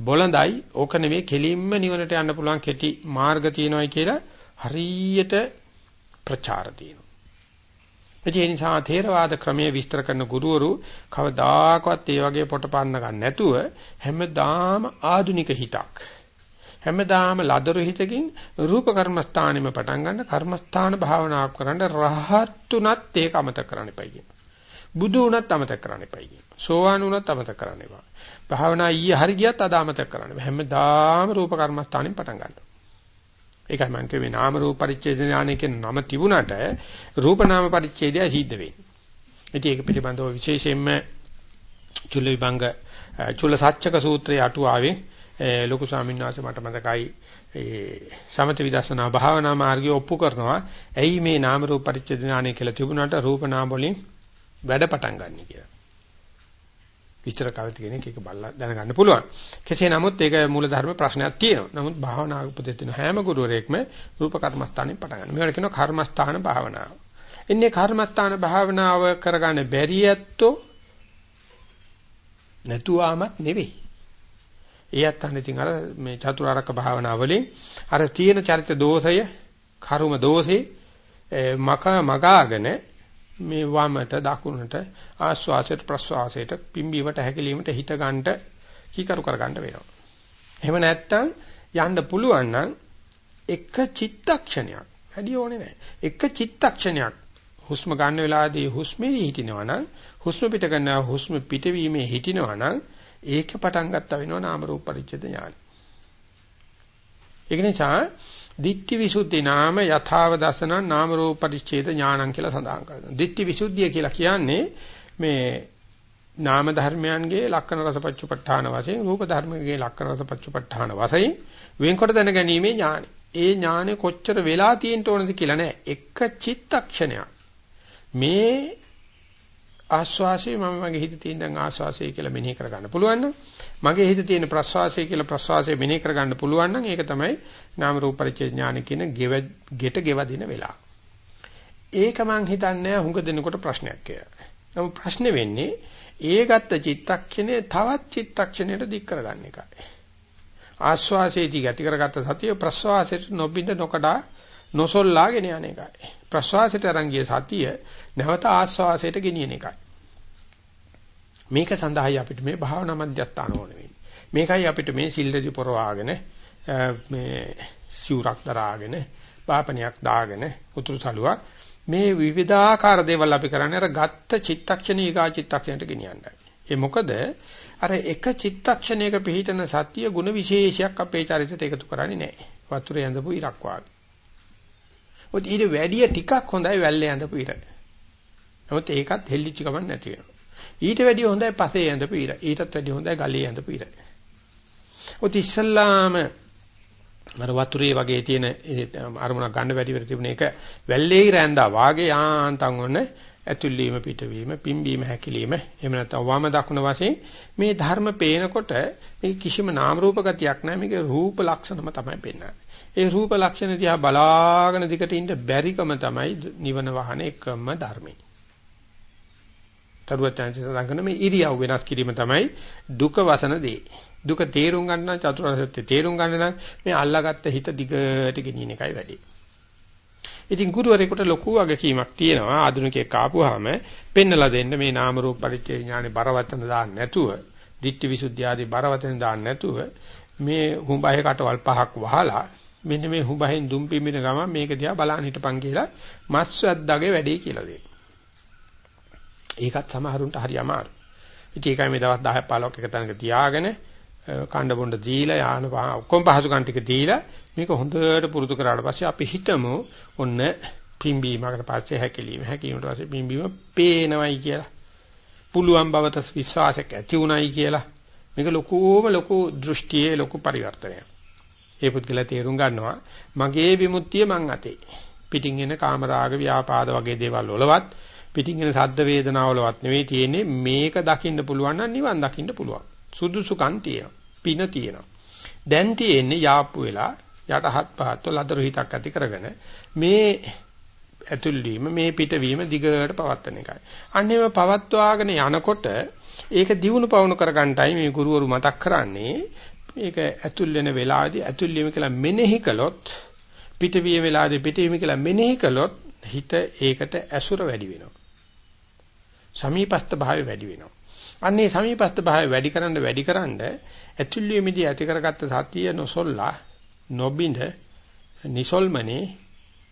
බොළඳයි ඕක නෙවෙයි කෙලින්ම නිවනට යන්න පුළුවන් කෙටි මාර්ග තියෙනවායි කියලා හරියට ප්‍රචාර තියෙනවා. ඒ නිසා ථේරවාද ක්‍රමයේ විස්තර කරන ගුරුවරු කවදාකවත් ඒ වගේ පොට පාන්න ගන්න නැතුව හැමදාම ආදුනික හිතක් හැමදාම ලදරු හිතකින් රූප කර්මස්ථානෙම පටන් ගන්න කර්මස්ථාන භාවනාවක් කරන්න රහත්තුණත් ඒක අමතක කරන්න එපයි කියන. බුදු වුණත් අමතක කරන්න එපයි කියන. සෝවාන් වුණත් අමතක කරන්න එපා. භාවනා ඊයේ හරි ගියත් අද අමතක කරන්න. හැමදාම රූප කර්මස්ථානෙම පටන් ගන්නවා. ඒකයි මම කියවේ නාම රූප පරිච්ඡේද ඥානය කියන නම තිබුණාට රූප නාම පරිච්ඡේදය සිද්ධ වෙන්නේ. ඉතින් ඒක පිළිබඳව විශේෂයෙන්ම චුල්ල විභංග චුල්ල සත්‍යක සූත්‍රයේ අටුවාවේ ලොකු ස්වාමීන් වහන්සේ මට මතකයි ඒ සමත විදර්ශනා භාවනා මාර්ගය ඔප්පු කරනවා. ඇයි මේ නාම රූප පරිච්ඡේද ඥානය කියලා තිබුණාට රූප නාම වලින් වැඩ පටන් ගන්න කියලා. විස්තර කවිත කෙනෙක් ඒක බලලා දැනගන්න පුළුවන්. කෙසේ නමුත් ඒක මූලධර්ම ප්‍රශ්නයක් තියෙනවා. නමුත් භාවනා උපදෙස් දෙන හැම ගුරුවරයෙක්ම රූප කර්මස්ථානෙන් පටන් ගන්නවා. මේවට කියනවා කර්මස්ථාන භාවනාව. ඉන්නේ කර්මස්ථාන භාවනාව කරගන්න බැරි ඇත්තෝ නැතුවමත් නෙවෙයි. ඒ අත්තන් ඉතින් අර මේ චතුරාර්යක භාවනාවලින් අර තියෙන චරිත දෝෂය, කර්ම දෝෂේ මක මගාගෙන මේ වමට දකුණට ආස්වාසයට ප්‍රස්වාසයට පිම්බීමට හැකිලීමට හිත ගන්නට කීකරු කර ගන්න වෙනවා. එහෙම නැත්තම් යන්න පුළුවන් නම් එක චිත්තක්ෂණයක් වැඩි ඕනේ නැහැ. එක චිත්තක්ෂණයක් හුස්ම ගන්න වෙලාවේදී හුස්මේ හිටිනවා නම් හුස්ම පිට ගන්නවා හුස්ම පිටවීමේ හිටිනවා නම් ඒක පටන් ගත්තා වෙනවා නාම රූප පරිච්ඡේද ඥාන. ඒක නිසා දිට්ඨි විසුද්ධි නාම යථාව දසන නාම රූප පරිච්ඡේද ඥානං කියලා සඳහන් කරනවා. දිට්ඨි විසුද්ධිය කියලා කියන්නේ මේ නාම ධර්මයන්ගේ ලක්ෂණ රසපච්චුපට්ඨාන වශයෙන් රූප ධර්මයේ ලක්ෂණ රසපච්චුපට්ඨාන වශයෙන් වෙන්කොට දැනගැනීමේ ඥානෙ. ඒ ඥානෙ කොච්චර වෙලා තියෙන්න ඕනද කියලා නෑ. එක චිත්තක්ෂණයක්. මේ ආස්වාසිය මම මගේ හිතේ තියෙන දැන් ආස්වාසිය කියලා මෙනෙහි කරගන්න පුළුවන් නම් මගේ හිතේ තියෙන ප්‍රස්වාසය කියලා ප්‍රස්වාසය මෙනෙහි කරගන්න පුළුවන් නම් ඒක තමයි නාම රූප පරිච්ඡේ ඥාන කියන ගෙට ගෙවදින වෙලාව. ඒක මං හිතන්නේ හුඟ දෙනකොට ප්‍රශ්නයක් කියලා. නමුත් ප්‍රශ්නේ වෙන්නේ ඒ ගත්ත චිත්තක්ෂණය තවත් චිත්තක්ෂණයට දික් කරගන්න එකයි. ආස්වාසයේදී ගති කරගත්ත සතිය ප්‍රස්වාසයට නොබින්ද නොකඩා නොසොල්ලාගෙන යන එකයි. ප්‍රස්වාසයට අරංගිය සතිය නැවත ආස්වාසයට ගෙනියන එකයි. මේක සඳහායි අපිට මේ භාවනා මධ්‍යස්ථාන ඕන වෙන්නේ. මේකයි අපිට මේ සිල්ලදී පොරවාගෙන මේ සිවුරක් දරාගෙන පාපණයක් දාගෙන උතුරු සලුවක් මේ විවිධාකාර දේවල් අපි කරන්නේ අර ගත්ත චිත්තක්ෂණ ඊගා චිත්තක්ෂණයට ගෙනියන්නයි. ඒ මොකද අර එක චිත්තක්ෂණයක පිහිටන සත්‍ය ගුණ විශේෂයක් අපේ චරිතයට එකතු කරන්නේ නැහැ. වතුරේ ඇඳපු ඉරක් වාගේ. ඔත් ඊට වැඩිය ටිකක් හොඳයි වැල්ලේ ඇඳපු ඉර. නමුත් ඒකත් හෙල්ලිච්ච ගමන් නැති වෙනවා. ඊට වැඩිය හොඳයි පසේ ඇඳපු ඉර. ඊටත් වැඩිය හොඳයි ගලේ ඇඳපු ඉර. ඔත් ඉස්සල්ලාම අර වතුරේ වගේ තියෙන අරමුණක් ගන්න බැරි වෙර තිබුණ එක වැල්ලේ රැඳා වාගේ යාන්තම් ඔන්න ඇතුල්වීම පිටවීම පිම්බීම හැකිලිම එහෙම නැත්නම් වම දකුණ වශයෙන් මේ ධර්ම පේනකොට මේ කිසිම නාම රූප ගතියක් නැහැ මේක රූප ලක්ෂණම තමයි පෙන්වන්නේ ඒ රූප ලක්ෂණ දිහා බලාගෙන දිකට ඉන්න බැරිකම තමයි නිවන වහන එකම ධර්මයි. තරුවචාන්සේ සඳහන් කරන මේ ඉරියව් වෙනස් කිරීම තමයි දුක වසන දේ. දුක තේරුම් ගන්න නම් චතුරාර්ය සත්‍ය තේරුම් ගන්න නම් මේ අල්ලාගත්ත හිත දිගට ගෙනියන එකයි වැඩි. ඉතින් ගුරුවරයෙකුට ලොකු වගකීමක් තියෙනවා ආධුනිකයෙක් ආපුවාම පෙන්නලා දෙන්න මේ නාම රූප පරිච්ඡේ ඥානේ බරවතන දාන්න නැතුව, ditthi visuddhi ආදී බරවතන දාන්න නැතුව මේ හුඹහේ කටවල් පහක් වහලා මෙන්න මේ හුඹහෙන් දුම් පිමින ගමන් මේක දිහා බලන්න හිටපන් කියලා මස් වැද්දාගේ වැඩේ කියලා දෙනවා. ඒකත් සමහරුන්ට හරි අමාරුයි. ඉතින් ඒකයි මේ දවස් 10 15ක් එක තැනක තියාගෙන කණ්ඩ බොණ්ඩ දීලා යාන ඔක්කොම පහසුකම් ටික දීලා මේක හොඳට පුරුදු කරාට පස්සේ අපි හිතමු ඔන්න පිම්බීමකට පස්සේ හැකිලිම හැකිලිමට පස්සේ පිම්බීම පේනවයි කියලා. පුළුවන් බවට විශ්වාසයක් ඇති උනායි කියලා. මේක ලොකුම ලොකු දෘෂ්ටියේ ලොකු පරිවර්තනයක්. ඒ පුද්ගලයා තේරුම් ගන්නවා මගේ විමුක්තිය මං අතේ. පිටින් එන කාමරාග ව්‍යාපාද වගේ දේවල් වලවත් පිටින් එන සද්ද වේදනාව වලවත් නෙවෙයි තියෙන්නේ මේක දකින්න පුළුවන් නම් නිවන් දකින්න පුළුවන්. සුදුසුකම් තියෙනවා. පින තියෙනවා. දැන් තියෙන්නේ යාප්පු වෙලා යටහත් පහත් ලදරු හිතක් ඇති කරගෙන මේ ඇතුල් වීම මේ පිටවීම දිගට පවත්වන එකයි. අන්නේම පවත්වාගෙන යනකොට ඒක දියුණු පවුණු කරගන්නටයි මේ ගුරුවරු මතක් කරන්නේ මේක ඇතුල් වෙන වෙලාවේදී ඇතුල් වීම කියලා මෙනෙහි කළොත් පිටවීම වෙලාවේදී පිටවීම කියලා මෙනෙහි කළොත් හිත ඒකට ඇසුර වැඩි වෙනවා. සමීපස්ත භාවය වැඩි වෙනවා. අන්නේ සමීපස්ත භාවය වැඩි කරන්න වැඩි කරන්න ඇතුල් වීමේදී ඇති කරගත්ත සතිය නොසොල්ලා නොබින්ද නිසල්මනේ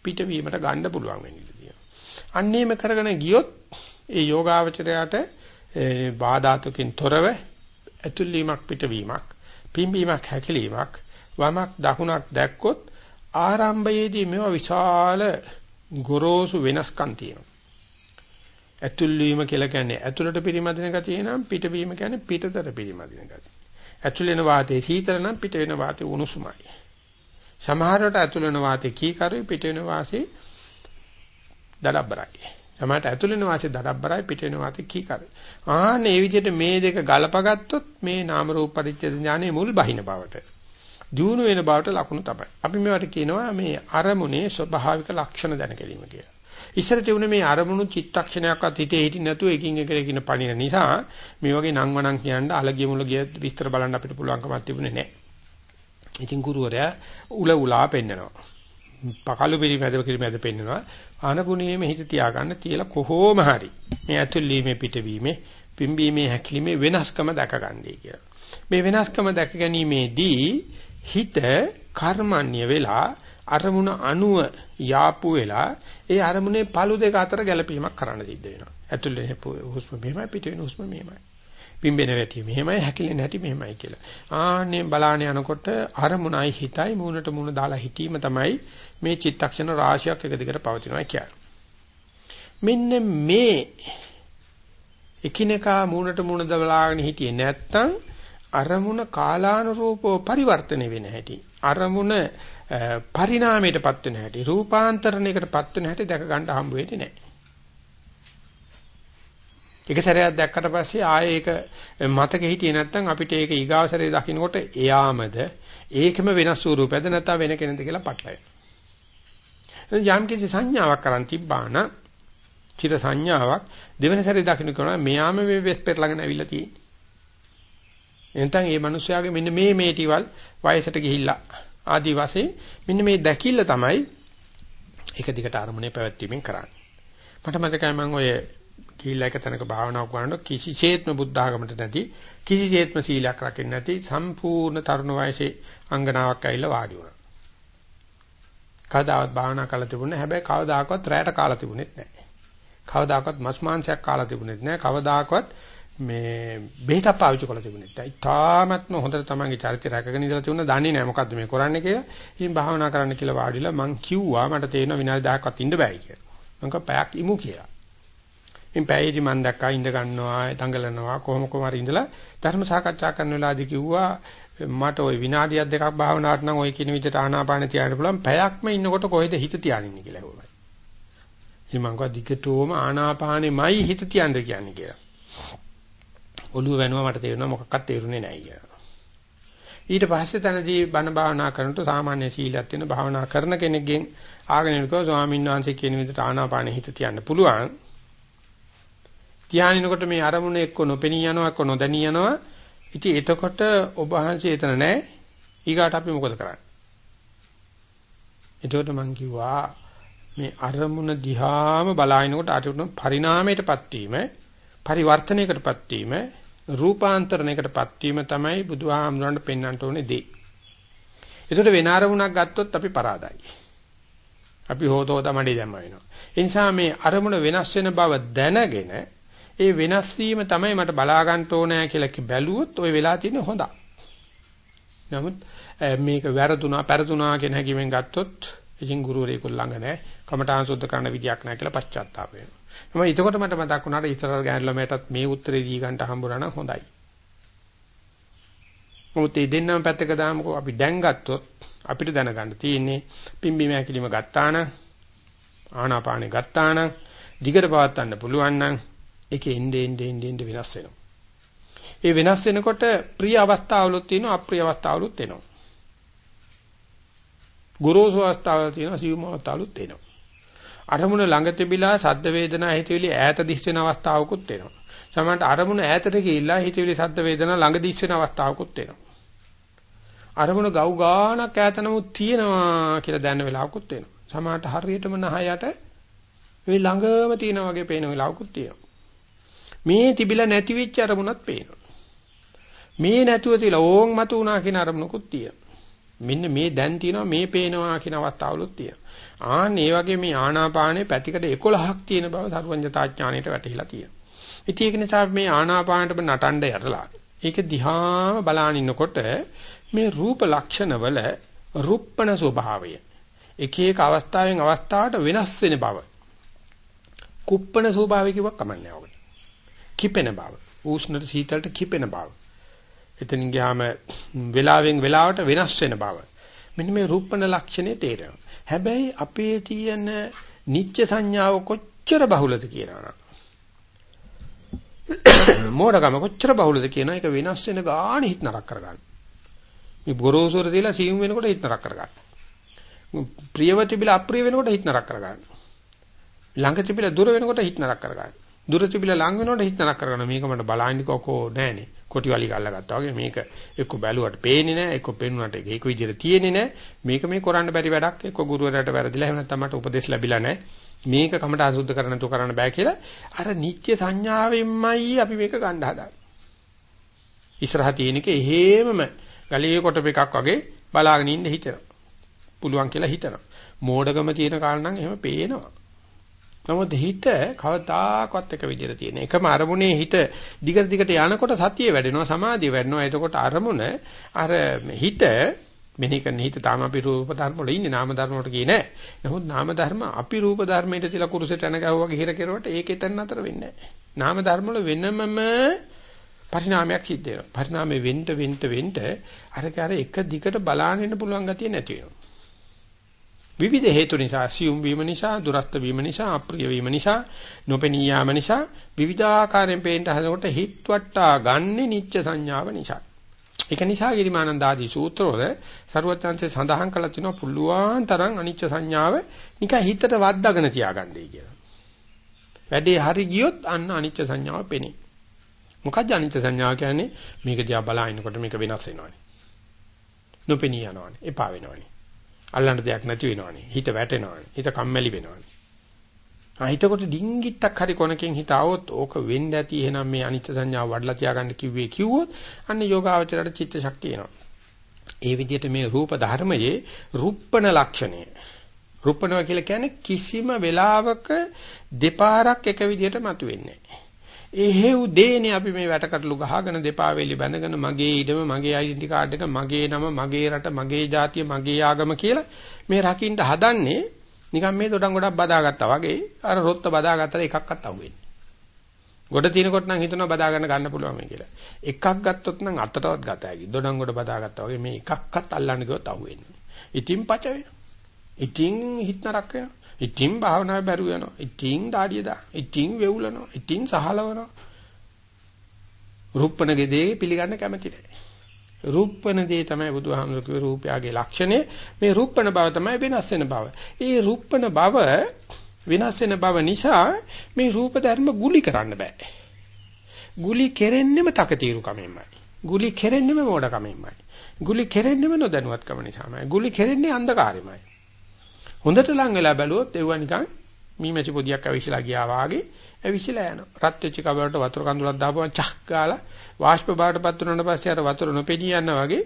පිටවීමට ගන්න පුළුවන් වෙන්නේ. අන්නේම කරගෙන ගියොත් ඒ යෝගාවචරයට බාධාතුකින් තොරව ඇතුල් වීමක් පිටවීමක් පිම්බීමක් හැකිලීමක් වමක් දකුණක් දැක්කොත් ආරම්භයේදී මේවා විශාල ගොරෝසු වෙනස්කම් තියෙනවා. ඇතුල් වීම කියලා කියන්නේ ඇතුළට පිරිමදින ගතිය නම් පිටවීම කියන්නේ පිටතට පිරිමදින ගතිය. ඇතුල් වෙන වාතයේ සීතල නම් පිට වෙන වාතයේ උණුසුමයි. සමහරකට ඇතුල් වෙන වාතයේ කීකරුයි පිට වෙන වාසයේ දලබ්බරයි. සමහරට ඇතුළේන වාසිය දඩබ්බරයි පිටේන වාසිය කීකරයි. ආන්නේ මේ විදිහට මේ දෙක ගලපගත්තොත් මේ නාම රූප පරිච්ඡේද ඥානෙ මුල් බහින බවට. දියුණු වෙන බවට ලකුණු තමයි. අපි මේවට කියනවා මේ අරමුණේ ස්වභාවික ලක්ෂණ දැන ගැනීම කියලා. ඉස්සර තිබුණේ මේ අරමුණු චිත්තක්ෂණයක්වත් හිතේ හිටින් නැතුව එකින් එකට එකින් පණින නිසා මේ වගේ නංවනන් කියන්න අලගිය මුල ගිය විස්තර බලන්න අපිට පුළුවන්කමක් තිබුණේ නැහැ. ඉතින් ගුරුවරයා උල උලා පෙන්නනවා. පකලු පිළිමැද පිළිමැද පෙන්නනවා. ආනපුණීමේ හිත තියාගන්න තියලා කොහොම හරි මේ ඇතුළීමේ පිටවීමේ පිම්බීමේ හැකිලිමේ වෙනස්කම දැකගන්නයි කියලා. මේ වෙනස්කම දැක ගැනීමේදී හිත කර්මන්‍ය වෙලා අරමුණ අණුව යාපු වෙලා ඒ අරමුණේ පළු දෙක අතර ගැළපීමක් කරන්න සිද්ධ වෙනවා. ඇතුළේ හුස්ම මෙහෙමයි පිට වෙන හුස්ම මෙහෙමයි. පිම්බෙන වැටි මෙහෙමයි හැකිලෙන හැටි මෙහෙමයි කියලා. ආන්නේ බලාන යනකොට අරමුණයි හිතයි මූණට මූණ දාලා හිටීම තමයි මේ චිත්තක්ෂණ රාශියක් එක දිගට පවතිනවා කියන්නේ. මෙන්න මේ එකිනෙකා මූණට මූණ දබලාගෙන හිටියේ නැත්තම් අරමුණ කාලානුරූපව පරිවර්තනය වෙන හැටි අරමුණ පරිණාමයටපත් වෙන හැටි රූපාන්තරණයකටපත් වෙන හැටි දැක ගන්න හම්බ වෙන්නේ නැහැ. එක සැරයක් දැක්කට පස්සේ ආයේ ඒක මතක හිටියේ නැත්නම් අපිට ඒක ඊගාවසරේ දකින්නකොට එයාමද ඒකම වෙනස් ස්වරූපයක්ද නැත්නම් වෙන කෙනෙක්ද කියලා පටලයි. යම් කිසි සංඥාවක් කරන් තිබ්බාන චිර සංඥාවක් දෙවෙනි සැරේ දකින්න කරනවා මෙයාම මේ වෙස්පර් ළඟ නැවිලා තියෙන්නේ. එතෙන් මේ මිනිස්යාගේ මෙන්න මේ මේ ටිවල් වයසට ගිහිල්ලා ආදි වශයෙන් මෙන්න මේ දැකිල්ල තමයි එක දිගට අරමුණේ පැවැත්වීමෙන් කරන්නේ. මට මතකයි මම ඔය ගිහිල්ලා එක තැනක භාවනාවක් කරනකොට කිසිසේත්ම බුද්ධ ආගමට නැති කිසිසේත්ම සීලයක් රකින්න නැති සම්පූර්ණ තරුණ වයසේ අංගනාවක් ඇවිල්ලා වාඩි වුණා. කවදාවත් භාවනා කළා තිබුණේ නැහැ. හැබැයි කවදාකවත් රැයට කාලා තිබුණෙත් නැහැ. කවදාකවත් මස් මාංශයක් කාලා තිබුණෙත් නැහැ. කවදාකවත් මේ බෙහෙතක් පාවිච්චි කරලා තිබුණේ නැහැ. ඊටාත්ම හොඳට තමන්ගේ චරිතය රැකගෙන ඉඳලා තිබුණා. දන්නේ නැහැ මොකද්ද මේ කරන්නේ කියලා. ඉතින් භාවනා කරන්න කියලා වාඩිලා මං කිව්වා මට තේරෙනවා විනාඩි 10ක්වත් ඉන්න බෑයි කියලා. මං කිව්වා පැයක් ඉමු කියලා. ඉතින් පැයේදී මං දැක්කා ඉඳ ගන්නවා, දඟලනවා කොහොම කොහම හරි ඉඳලා ධර්ම සාකච්ඡා කරන වෙලාවදී කිව්වා මට ওই විනාඩියක් දෙකක් භාවනාවට නම් ওই කියන විදිහට ආනාපාන තියාගන්න පුළුවන්. පැයක්ම ඉන්නකොට කොහෙද හිත තියානින්නේ කියලා ඇහුවා. ඉතින් මං කිව්වා දිගටම ආනාපානෙමයි හිත තියන්න කියන්නේ කියලා. ඔළුව වෙනවා මට තේරෙනවා මොකක්වත් තේරුනේ නැහැ කියලා. ඊට පස්සේ තනදී බණ භාවනා කරනකොට සාමාන්‍ය සීලයක් තියෙන භාවනා කරන කෙනෙක්ගෙන් ආගෙන ඉනකෝ ස්වාමීන් වහන්සේ කියන විදිහට ආනාපානෙ හිත තියන්න පුළුවන්. ධානයනකොට මේ අරමුණ එක්ක නොපෙනී යනවා එක්ක නොදැනී යනවා. ඉතින් එතකොට ඔබ වහන්සේ එතන නැහැ. ඊගාට අපි මොකද කරන්නේ? එතකොට මං කිව්වා මේ අරමුණ දිහාම බලාගෙනකොට අරමුණ පරිණාමයටපත් වීම පරිවර්තනයකටපත් වීම රූපාන්තරණයකටපත් වීම තමයි බුදුහාමුදුරන්ට පෙන්වන්න ඕනේ දේ. ඒකට වෙන අරමුණක් ගත්තොත් අපි පරාදයි. අපි හොතෝත මඩේ දැම්ම වෙනවා. ඒ නිසා මේ අරමුණ වෙනස් වෙන බව දැනගෙන ඒ වෙනස් වීම තමයි මට බලා ගන්න ඕනෑ කියලා බැලුවොත් ওই වෙලා තියෙන හොඳ. නමුත් මේක වැරදුනා පෙරදුනා කියන හැඟීමෙන් ගත්තොත් ඉතින් ගුරුවරයෙකු ළඟ නැහැ. කමඨාන් සුද්ධ කරන්න විදියක් නැහැ කියලා පශ්චාත්තාප වෙනවා. මම එතකොට මට මතක් වුණාට ඉස්සරහ ගෑනු ළමයටත් මේ උත්තරේ දී ගන්නට හම්බුනා නම් හොඳයි. මොකද මේ දෙන්නම පැත්තක දාමුකෝ අපි දැන් ගත්තොත් අපිට දැනගන්න තියෙන්නේ පිම්බීම හැකිලිම ගත්තා නම් ආනාපානෙ ගත්තා නම් දිගට පවත්වන්න පුළුවන් නම් ඒකේ එnde ende ende ende වෙනස් වෙනවා. ඒ වෙනස් වෙනකොට ප්‍රිය අවස්ථාවලුත් තියෙනවා අප්‍රිය අවස්ථාවලුත් එනවා. ගුරුසු අවස්ථාවල තියෙනවා සිවුම අවස්ථාවලුත් එනවා. අරමුණ ළඟ තිබිලා සද්ද වේදනා හිතවිලි ඈත දිස් වෙන අවස්ථාවකුත් එනවා. සමහරට අරමුණ ඈතට ගිහිල්ලා හිතවිලි සද්ද වේදනා ළඟ දිස් වෙන අවස්ථාවකුත් එනවා. අරමුණ ගව් ගානක් ඈත නමුත් තියෙනවා කියලා දැනන වෙලාවකුත් එනවා. සමහරට හරියටම නහයට මේ ළඟම තියෙනා වගේ පේන වෙලාවකුත් තියෙනවා. මේ තිබිලා නැති වෙච්ච අරමුණක් පේනවා. මේ නැතුව තියලා ඕන් මතු වුණා කියන අරමුණකුත් තියෙනවා. මෙන්න මේ දැන් තියෙනවා මේ පේනවා කියන අවස්ථාවලුත් තියෙනවා. ආන් ඒ වගේ මේ ආනාපානේ පැතිකඩ 11ක් තියෙන බව සරුවඤ්ඤතාඥාණයට වැටහිලා තියෙනවා. ඉතින් ඒක නිසා මේ ආනාපානට නටන්න යටලා. ඒක දිහාම බලාගෙන ඉන්නකොට මේ රූප ලක්ෂණවල රුප්පණ ස්වභාවය එක එක අවස්ථාවෙන් අවස්ථාවට වෙනස් වෙන බව. කුප්පණ ස්වභාවය කිව්වක් කමන්නේ ඔකට. කිපෙන බව. උෂ්ණට සීතලට කිපෙන බව. එතනින් ගියාම වෙලාවෙන් වෙලාවට වෙනස් වෙන බව. මෙන්න මේ රූපණ ලක්ෂණේ තේරෙනවා. හැබැයි අපේ තියෙන නිත්‍ය සංඥාව කොච්චර කොච්චර බහුලද කියනවා මෝඩකම කොච්චර බහුලද කියන එක වෙනස් වෙන ගාණ හිත නරක කරගන්න. මේ ගොරෝසුර තියලා සීම් වෙනකොට හිත නරක කරගන්න. ප්‍රියව තිබිලා අප්‍රිය වෙනකොට හිත නරක කරගන්න. ළඟ තිබිලා දුර වෙනකොට හිත නරක කරගන්න. දුර තිබිලා ළඟ වෙනකොට හිත නරක කරගන්න. මේක මට බලන්නේ කොකෝ නෑනේ. කොටි වලි ගල්ලා වගේ මේක එක්ක බැලුවට පේන්නේ නැහැ එක්ක පෙන්වන්නට ඒක විදිහට තියෙන්නේ නැහැ මේක මේ කරන්න බැරි වැඩක්. එක්ක ගුරුවරයාට වැරදිලා එහෙම නැත්නම් මට උපදෙස් ලැබිලා නැහැ මේක කමට අසුද්ධ කරන්න තු කරන්න බෑ කියලා අර නිත්‍ය සංඥාවෙන්මයි අපි මේක ගන්න හදාන්නේ. ඉස්සරහ තියෙන එක එහෙමම ගලියේ කොට එකක් වගේ බලාගෙන ඉන්න හිතනවා. පුළුවන් කියලා හිතනවා. මෝඩකම තියෙන කාරණා නම් එහෙම පේනවා. නමුත් හිත කවදාකවත් එක විදිහට තියෙන. එකම අරමුණේ හිත දිගට දිගට යනකොට සතිය වැඩෙනවා, සමාධිය වැඩෙනවා. එතකොට අරමුණ අර හිත මෙහි කරන හිත තාම අපි රූප ධර්ම වල ඉන්නේ නාම ධර්ම වලට ගියේ නෑ. නමුත් නාම ධර්ම අපි රූප ධර්මයට තියලා කුරුසෙට යන ගහුවා වගේ හිර කෙරුවට ඒකේ තැන් අතර වෙන්නේ නෑ. නාම ධර්ම වල වෙනමම පරිණාමයක් සිද්ධ වෙනවා. පරිණාමේ වෙන්න වෙන්න වෙන්න අරක අර එක දිගට බලාගෙන ඉන්න පුළුවන් ගතිය නැති වෙනවා. විවිධ හේතු නිසා සියුම් වීම නිසා දුරස්ත වීම නිසා අප්‍රිය වීම නිසා නොපෙනී යාම නිසා විවිධාකාරයෙන් පේන්න හදනකොට හිත වට්ටා ගන්නේ නිච්ච සංඥාව නිසා ඒක නිසා ගිරිමානන්ද ආදී සූත්‍රවල ਸਰුවත්‍යංශේ සඳහන් කරලා තිනවා පුළුවන් තරම් අනිච්ච සංඥාව නිකන් හිතට වද්දාගෙන තියාගන්නයි කියලා. වැඩේ හරි ගියොත් අන්න අනිච්ච සංඥාව පෙනේ. මොකක්ද අනිච්ච සංඥාව කියන්නේ? මේක දිහා බලනකොට මේක වෙනස් වෙනවනේ. නොපෙනී යනවනේ. එපා වෙනවනේ. අල්ලන්න දෙයක් නැති වෙනවනේ. හිත වැටෙනවනේ. හිත කම්මැලි වෙනවනේ. ආ හිතකොට ඩිංගිත්තක් හරි කොනකින් හිත આવොත් ඕක වෙන්න ඇති එහෙනම් මේ අනිත්‍ය සංඥාව වඩලා තියාගන්න කිව්වේ කිව්වොත් අන්න යෝගාවචරයට චිත්ත ශක්තිය එනවා. ඒ විදිහට මේ රූප ධර්මයේ රුප්පණ ලක්ෂණය. රුප්පණව කියලා කියන්නේ කිසිම වෙලාවක දෙපාරක් එක විදිහට මතුවෙන්නේ නැහැ. එහෙව් දේනේ අපි මේ වැටකටලු ගහගෙන දෙපා වේලි බැඳගෙන මගේ ඉඩම මගේ ඩෙන්ටි කාඩ් එක මගේ නම මගේ රට මගේ ජාතිය මගේ ආගම කියලා මේ රකින්න හදන්නේ නිකන් මේ දොඩම් ගොඩක් බදාගත්තා වගේ අර රොත්ත බදාගත්තට එකක්වත් අහුවෙන්නේ. ගොඩ තිනකොට නම් හිතනවා බදා ගන්න ගන්න පුළුවන් මේ කියලා. එකක් ගත්තොත් නම් අතටවත් ගත හැකියි. දොඩම් ගොඩ බදාගත්තා වගේ මේ එකක්වත් අල්ලන්න ගියොත් අහුවෙන්නේ. ඉතින් පච වෙනවා. ඉතින් හිත නරක වෙනවා. ඉතින් භාවනාව බැරුව යනවා. ඉතින් දාඩිය දා. ඉතින් වෙවුලනවා. ඉතින් සහලවනවා. රූපණ gedේ පිළිගන්න කැමති නැහැ. රූපණ දේ තමයි බුදුහාමුදුරු කිව්වේ රූපයගේ ලක්ෂණය. මේ රූපණ බව තමයි වෙනස් වෙන බව. ඒ රූපණ බව වෙනස් වෙන බව නිසා මේ රූප ධර්ම ගුලි කරන්න බෑ. ගුලි කෙරෙන්නෙම තකතිරු කමෙන්මයි. ගුලි කෙරෙන්නෙම මෝඩ කමෙන්මයි. ගුලි කෙරෙන්නෙම නොදැනුවත්කම නිසාමයි. ගුලි කෙරෙන්නේ අන්ධකාරෙමයි. හොඳට ලං වෙලා බැලුවොත් ඒව නිකන් මීමැසි පොදියක් ඇවිස්සලා ගියා වාගේ ඇවිස්සලා යනවා. රත් වෙච්ච කබලට වතුර කඳුලක් දාපුවම චක් ගාලා වාෂ්ප බාටපත් වුණාට පස්සේ අර වතුර නොපෙනී යනවා වගේ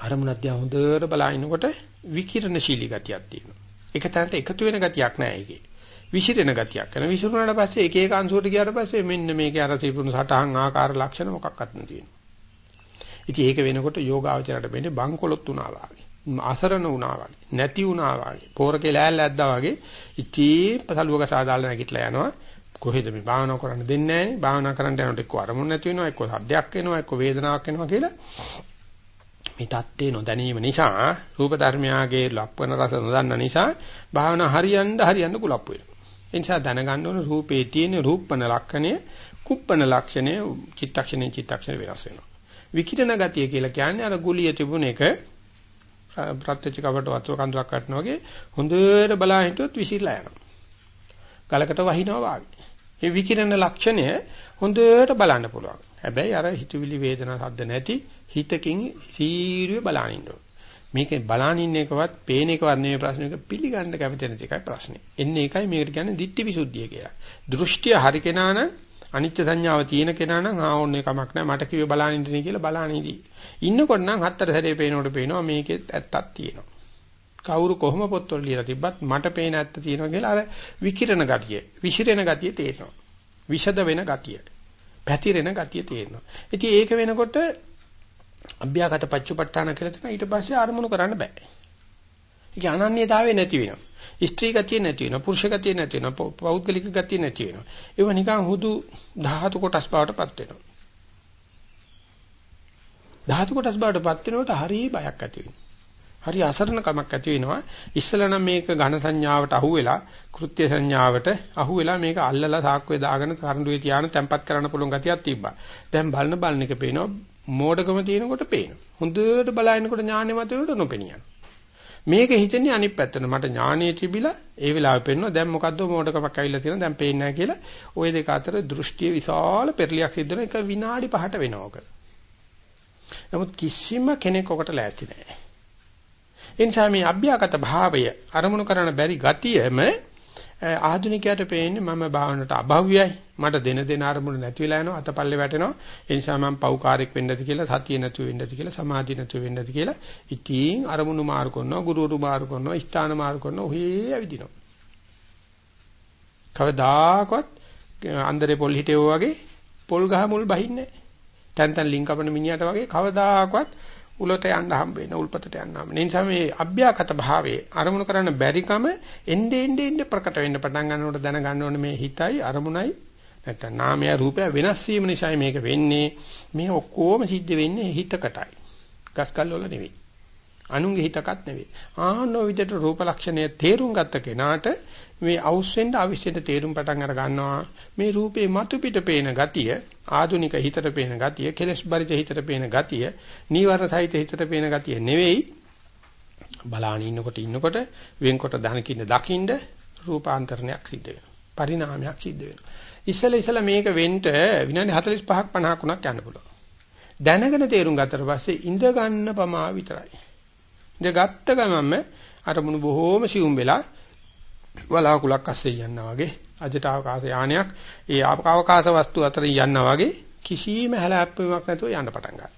අරමුණක් දිහා හොඳට බලනකොට විකිරණශීලී ගතියක් තියෙනවා. ඒක තැනට එකතු වෙන ගතියක් නෑ ඒකේ. විසිරෙන ගතියක් කරන විසිරුණාට පස්සේ එක එක අංශුවට ගියාට පස්සේ මෙන්න මේකේ අර තිබුණු සටහන් ආකාර ලක්ෂණ මොකක්වත් නැති වෙනවා. ඉතින් ඒක වෙනකොට යෝගාවචරයට වෙන්නේ බංකොලොත් උනා වගේ. අසරණ වුණා වගේ නැති වුණා වගේ පෝරකේ ලෑල්ල ඇද්දා වගේ ඉතී පසලුවක සාදාලා නැගිටලා යනවා. කොහෙද මේ භාවනා කරන්න දෙන්නේ නැහනේ? භාවනා කරන්න යනකොට එක්ක අරමුණ නැති වෙනවා එක්ක සද්දයක් එනවා එක්ක වේදනාවක් එනවා කියලා. මේ தත්ත්වේ නොදැනීම නිසා රූප ධර්මයාගේ ලක්වන රස නොදන්න නිසා භාවනා හරියන්න හරියන්න කුලප්පු වෙනවා. ඒ නිසා දැනගන්න ඕන රූපේ තියෙන රූපණ ලක්ෂණය කුප්පණ ලක්ෂණය චිත්තක්ෂණේ චිත්තක්ෂණ වෙනස් වෙනවා. විකිරණ ගතිය කියලා කියන්නේ අර ගුලිය තිබුණ එක ප්‍රත්‍යච කවට වතුර කඳුලක් වටනවා වගේ හොඳට බලා හිටියොත් විසිරලා යනවා. ගලකට වහිනවා වාගේ. මේ විකිරණ ලක්ෂණය හොඳට බලන්න පුළුවන්. හැබැයි අර හිතවිලි වේදනා සද්ද නැති හිතකින් සීරුවේ බලන ඉන්න මේකේ බලන ඉන්න එකවත් පේන එකවත් නෙමෙයි ප්‍රශ්නයක පිළිගන්න කැමති නැති එකයි ප්‍රශ්නේ. එන්නේ ඒකයි මේකට කියන්නේ ditthi visuddhiya කියලා. දෘෂ්ටිය හරි කෙනා නම් අනිත්‍ය සංඥාව තියෙන කෙනා නම් ආ ඕනේ කමක් නැහැ මට කිව්වේ බලන්න ඉන්නේ කියලා බලන්න ඉදී. ඉන්නකොට නම් හතර සැරේ පේනකොට පේනවා මේකෙත් ඇත්තක් තියෙනවා. කවුරු කොහොම පොත්වල ලියලා තිබ්බත් මට පේන ඇත්ත තියෙනවා කියලා අර විකිරණ ගතිය, විසිරෙන ගතිය තේරෙනවා. විෂද වෙන ගතිය, පැතිරෙන ගතිය තේරෙනවා. ඉතින් ඒක වෙනකොට අභ්‍යාගත පච්චුපට්ඨාන කියලා තියෙනවා ඊට පස්සේ අරමුණු කරන්න බෑ. ඒක අනන්‍යතාවය නැති වෙනවා. ස්ත්‍රී ගතිය නැති වෙනවා, පුරුෂ ගතිය නැති වෙනවා, පෞද්ගලික ගතිය නැති වෙනවා. ඒව නිකන් හුදු ධාතු කොටස් බවටපත් වෙනවා. ධාතු කොටස් බවටපත් වෙනකොට හරිය බයක් ඇති වෙනවා. හරි අසරණ කමක් ඇති වෙනවා. ඉස්සලා නම් මේක ඝන සංඥාවට අහුවෙලා කෘත්‍ය සංඥාවට අහුවෙලා මේක අල්ලලා සාක්කුවේ දාගෙන කරඬුවේ තියාන තැම්පත් කරන්න පුළුවන් ගතියක් තිබ්බා. දැන් බලන බලන එක පේනවා මෝඩකම තියෙනකොට පේනවා. හොඳට බලනකොට ඥානෙ මත වලට නොපෙනියන. මේක හිතන්නේ අනිත් පැත්තට. මට ඥානෙ තිබිලා ඒ වෙලාවෙ පේනවා දැන් මොකද්ද මෝඩකමක් ඇවිල්ලා තියෙනවා දැන් පේන්නේ නැහැ කියලා. ওই දෙක අතර දෘෂ්ටිය විශාල පෙරලියක් සිද්ධ වෙන එක විනාඩි 5ට වෙනවා ඔක. නමුත් කිසිම කෙනෙක් ඔකට ලෑස්ති නැහැ. ඒ නිසා මේ අභ්‍යාගත භාවය අරමුණු කරන්න බැරි ගතියම ආධුනිකයට පේන්නේ මම භාවනට අභව්‍යයි. මට දෙන දෙන අරමුණු නැති වෙලා යනවා අතපල්ලේ වැටෙනවා. ඒ නිසා මම පෞකාරයක් වෙන්නද කියලා සතිය නැතුව වෙන්නද කියලා සමාධිය නැතුව වෙන්නද කියලා ඉතින් අරමුණු මාරු කරනවා ගුරුවරු මාරු කරනවා ස්ථාන මාරු කරනවා ඔහේ ඇවිදිනවා. කවදාකවත් අන්දරේ පොල් හිටෙවෝ වගේ පොල් ගහ මුල් බහින්නේ තැන් තැන් ලින්ක් අපන මිනිහට වගේ කවදාකවත් උලට යන්න හම්බ වෙන උල්පතට යන්න හම්බ. ඒ නිසා මේ අභ්‍යාකත භාවයේ අරමුණු කරන්න බැරිකම එnde ende ende ප්‍රකට වෙන්න පටන් ගන්නකොට දැනගන්න ඕනේ මේ හිතයි අරමුණයි නැත්තම් නාමය රූපය වෙනස් වීම නිසා මේක වෙන්නේ. මේ ඔක්කොම සිද්ධ වෙන්නේ හිතකටයි. ගස්කල් වල නෙවෙයි. අනුන්ගේ හිතකත් නෙවෙයි. ආනෝ විදිහට රූප ලක්ෂණය තේරුම් ගත්ත කෙනාට මේ අවුස්සෙන්ද අවිශ්වෙන්ද තේරුම් පටන් අර ගන්නවා. මේ රූපේ මතු පිට පේන ගතිය ආධුනික හිතට පේන ගතිය කෙලස් බරිත හිතට පේන ගතිය නීවරණ සහිත හිතට පේන ගතිය නෙවෙයි. බලාන ඉන්නකොට ඉන්නකොට වෙන්කොට දහනකින් දකින්ද රූපාන්තරණයක් සිද්ධ වෙනවා. පරිණාමයක් සිද්ධ වෙනවා. ඉස්සෙල්ලා ඉස්සෙල්ලා මේක වෙන්න විනාඩි 45ක් 50ක් උනක් යන්න පුළුවන්. දැනගෙන තේරුම් ගත්තට පස්සේ ඉඳ ගන්න පමා විතරයි. ඉඳ ගත්ත ගමන්ම අරමුණු බොහෝම සියුම් වෙලා වලාකුලක් අස්සේ යනවා වගේ අජට අවකාශ යානයක් ඒ අවකාශ වස්තු අතරින් යනවා වගේ කිසිම හැලැප්පීමක් නැතුව යන්න පටන් ගන්නවා.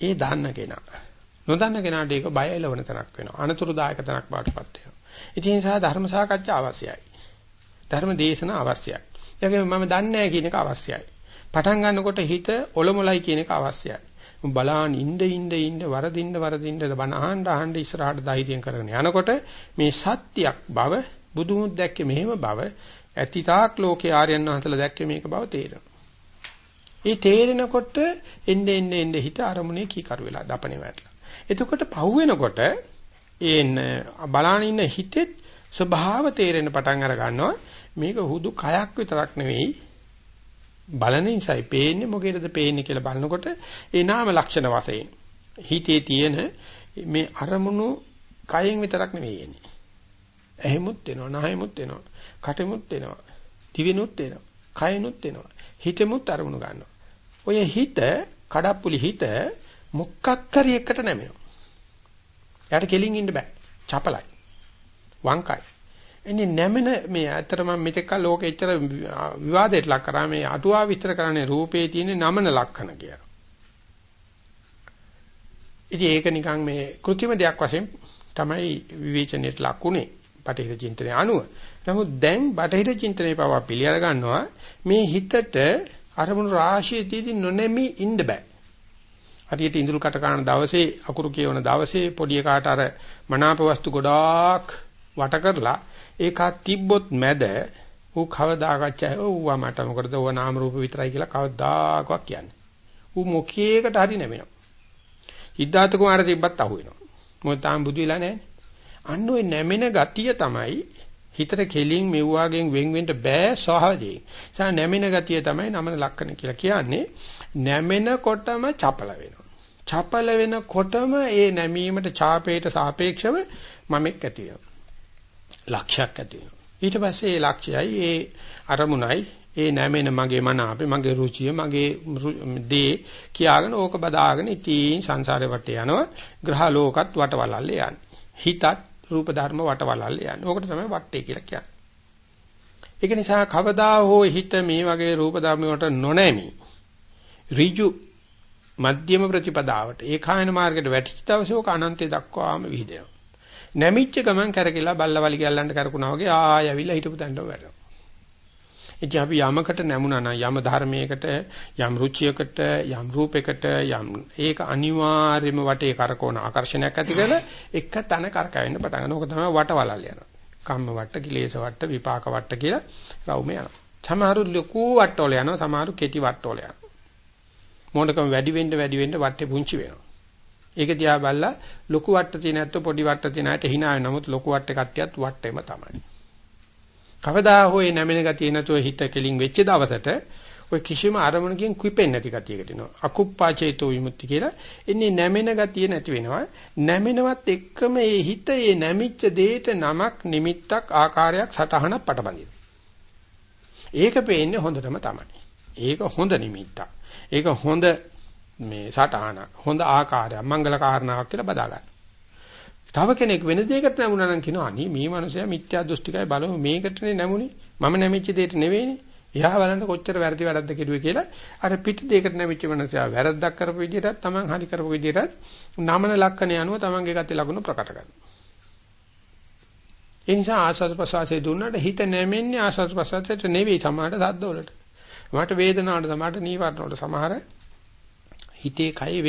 ඒ දන්න කෙනා. නොදන්න කෙනාට ඒක බය එලවන තැනක් වෙනවා. අනතුරුදායක තැනක් බාටපත් වෙනවා. ඉතින් ඒ නිසා ධර්ම සාකච්ඡා අවශ්‍යයි. ධර්ම දේශන අවශ්‍යයි. ඒකෙන් මම දන්නේ නැහැ කියන එක අවශ්‍යයි. පටන් ගන්නකොට හිත ඔලොමලයි කියන එක අවශ්‍යයි. බලාන ඉnde ඉnde ඉnde වරදින්න වරදින්න බණ අහන්න අහන්න ඉස්සරහට ධෛර්යයෙන් කරගෙන යනකොට මේ සත්‍යයක් බව බුදුමුත් දැක්කේ මෙහෙම බව ඇති තාක් ලෝකේ ආර්යයන් වහන්සේලා දැක්කේ මේක බව තේරෙනවා. ඒ තේරෙනකොට එන්නේ එන්නේ එන්නේ හිත අරමුණේ කීකරු වෙලා දපනේ වැටලා. එතකොට පහු වෙනකොට එන්න බලාන ඉන්න හිතෙත් ස්වභාව තේරෙන පටන් අර ගන්නවා. මේක හුදු කයක් විතරක් නෙවෙයි බලන නිසායි පේන්නේ මොකේද පේන්නේ කියලා බලනකොට ඒ නාම ලක්ෂණ වශයෙන් හිතේ තියෙන මේ අරමුණු කයෙන් විතරක් නෙවෙයි එන්නේ. ඇහෙමුත් එනවා, නහයමුත් එනවා, කටෙමුත් එනවා, දිවෙනුත් එනවා, කයනුත් එනවා. හිතෙමුත් අරමුණු ගන්නවා. ඔය හිත, කඩප්පුලි හිත මොකක් කරි එකට නැමෙනවා. යාට කෙලින් ඉන්න බෑ. චපලයි. වංකයි. එන්නේ නැමෙන මේ ඇත්තට මම මෙතෙක් ලෝකෙ එච්චර විවාදයට ලක් කරා මේ අටුවා විස්තර කරන්නේ රූපේ තියෙන නමන ලක්ෂණ කියලා. ඉතින් ඒක නිකන් මේ કૃත්‍රිම දෙයක් වශයෙන් තමයි විවේචනයට ලකුනේ. බටහිර චින්තනයේ අනුව. නමුත් දැන් බටහිර චින්තනයේ පවා පිළිඅර ගන්නවා මේ හිතට අරමුණු රාශියදී නොනැමි ඉන්න බෑ. හරියට ඉඳුල් කට කන දවසේ අකුරු කියවන දවසේ පොඩි එකාට අර මනාප වස්තු ගොඩාක් වට කරලා ඒකත් තිබ්බොත් මැද ඌ කවදාකවත් ඌවා මට මොකටද ඌව නාම රූප විතරයි කියලා කවදාකවත් කියන්නේ. ඌ මොකේකට හරි නැමෙනවා. සිද්ධාර්ථ කුමාර තිබ්බත් අහුවෙනවා. මොකද තාම බුදු වෙලා නැහැ. අන්න ওই නැමෙන ගතිය තමයි හිතට කෙලින් මෙව්වාගෙන් වෙන් වෙන්න බෑ ස්වභාවයෙන්. ඒ නැමෙන ගතිය තමයි නමන ලක්ෂණ කියලා කියන්නේ. නැමෙනකොටම චපල වෙනවා. චපල වෙනකොටම ඒ නැමීමට ඡාපේට සාපේක්ෂව මමෙක් ඇති වෙනවා. ලක්ෂයක් ඇති වෙනවා. ඊට පස්සේ ඒ ලක්ෂයයි ඒ අරමුණයි ඒ නැමෙන මගේ මන අපේ මගේ රුචිය මගේ දේ කියාගෙන ඕක බදාගෙන ඉතින් සංසාරේ වටේ යනවා ග්‍රහ ලෝකත් වටවලල්ලේ යන්නේ හිතත් රූප ධර්ම වටවලල්ල යන්නේ. ඕකට තමයි වටේ කියලා කියන්නේ. ඒක නිසා කවදා හෝ හිත මේ වගේ රූප ධර්ම වලට නොනැමි ඍජු මධ්‍යම ප්‍රතිපදාවට ඒකායන මාර්ගයට වැටිච්ච දවසේ ඕක අනන්තය දක්වාම විහිදෙනවා. නැමිච්ච ගමන් කරකිලා බල්ලවලි ගැල්ලන්ට කරකුණා වගේ ආය ඇවිල්ලා හිටපු තැනට වැටෙනවා. ඉතින් අපි යමකට නැමුණා නම් යම ධර්මයකට යම් රුචියකට යම් රූපයකට යම් ඒක අනිවාර්යයෙන්ම වටේ කරකවන ආකර්ෂණයක් ඇති කරලා එක තැන කරකවෙන්න පටන් ගන්නවා. ඕක තමයි වටවලල් යනවා. කම්ම වට, කිලේශ වට, විපාක වට කියලා රවුම යනවා. සමහරු ලොකු වටවල යනවා, සමහරු කෙටි වටවල යනවා. මොනකම වැඩි වෙන්න වැඩි වෙන්න වටේ පුංචි වෙනවා. ඒක දිහා බලලා ලොකු වට්ට තියෙන ඇත්ත පොඩි වට්ට තියෙන ඇට hina නමුත් ලොකු වට්ට කට්ටියත් වට්ටෙම තමයි. කවදා හෝ මේ නැමෙන ගතිය නැතුව හිත කෙලින් වෙච්ච දවසට ඔය කිසිම අරමුණකින් කුපෙන්නේ නැති ගතියකට එනවා. අකුප්පාචේතෝ විමුක්ති කියලා. එන්නේ නැමෙන ගතිය නැති වෙනවා. නැමෙනවත් එක්කම මේ හිත මේ නැමිච්ච දෙයට නමක් නිමිත්තක් ආකාරයක් සටහනක් පටබඳිනවා. ඒක පේන්නේ හොඳටම තමයි. ඒක හොඳ නිමිත්තක්. ඒක හොඳ මේ සටහනක්. හොඳ ආකාරයක්. මංගල කාරණාවක් කියලා බදා ගන්න. තව කෙනෙක් වෙන දෙයකට නැමුණා නම් කියනවා අනේ මේ මනුස්සයා මිත්‍යා දෘෂ්ටිකයි බලමු මේකටනේ නැමුනේ. මම නැමිච්ච දෙයට නෙවෙයිනේ. එයා බලන්න කොච්චර වැරදි වැඩක්ද කෙරුවේ කියලා අර පිට දෙයකට නැමිච්ච මනසයා වැරද්දක් කරපු විදිහටත් Taman හරි කරපු විදිහටත් නමන ලක්ෂණ යනුව Tamanගේ ගති ලකුණු ප්‍රකට කරනවා. ඒ නිසා ආස්වාද ප්‍රසවාසයේ දුන්නාට හිත නැමෙන්නේ ආස්වාද ප්‍රසවාසයට නෙවෙයි සමහරට සද්ද වලට. සමහරට වේදනාවට සමහරට නීවරණ වලට සමහර හිතේ කයේ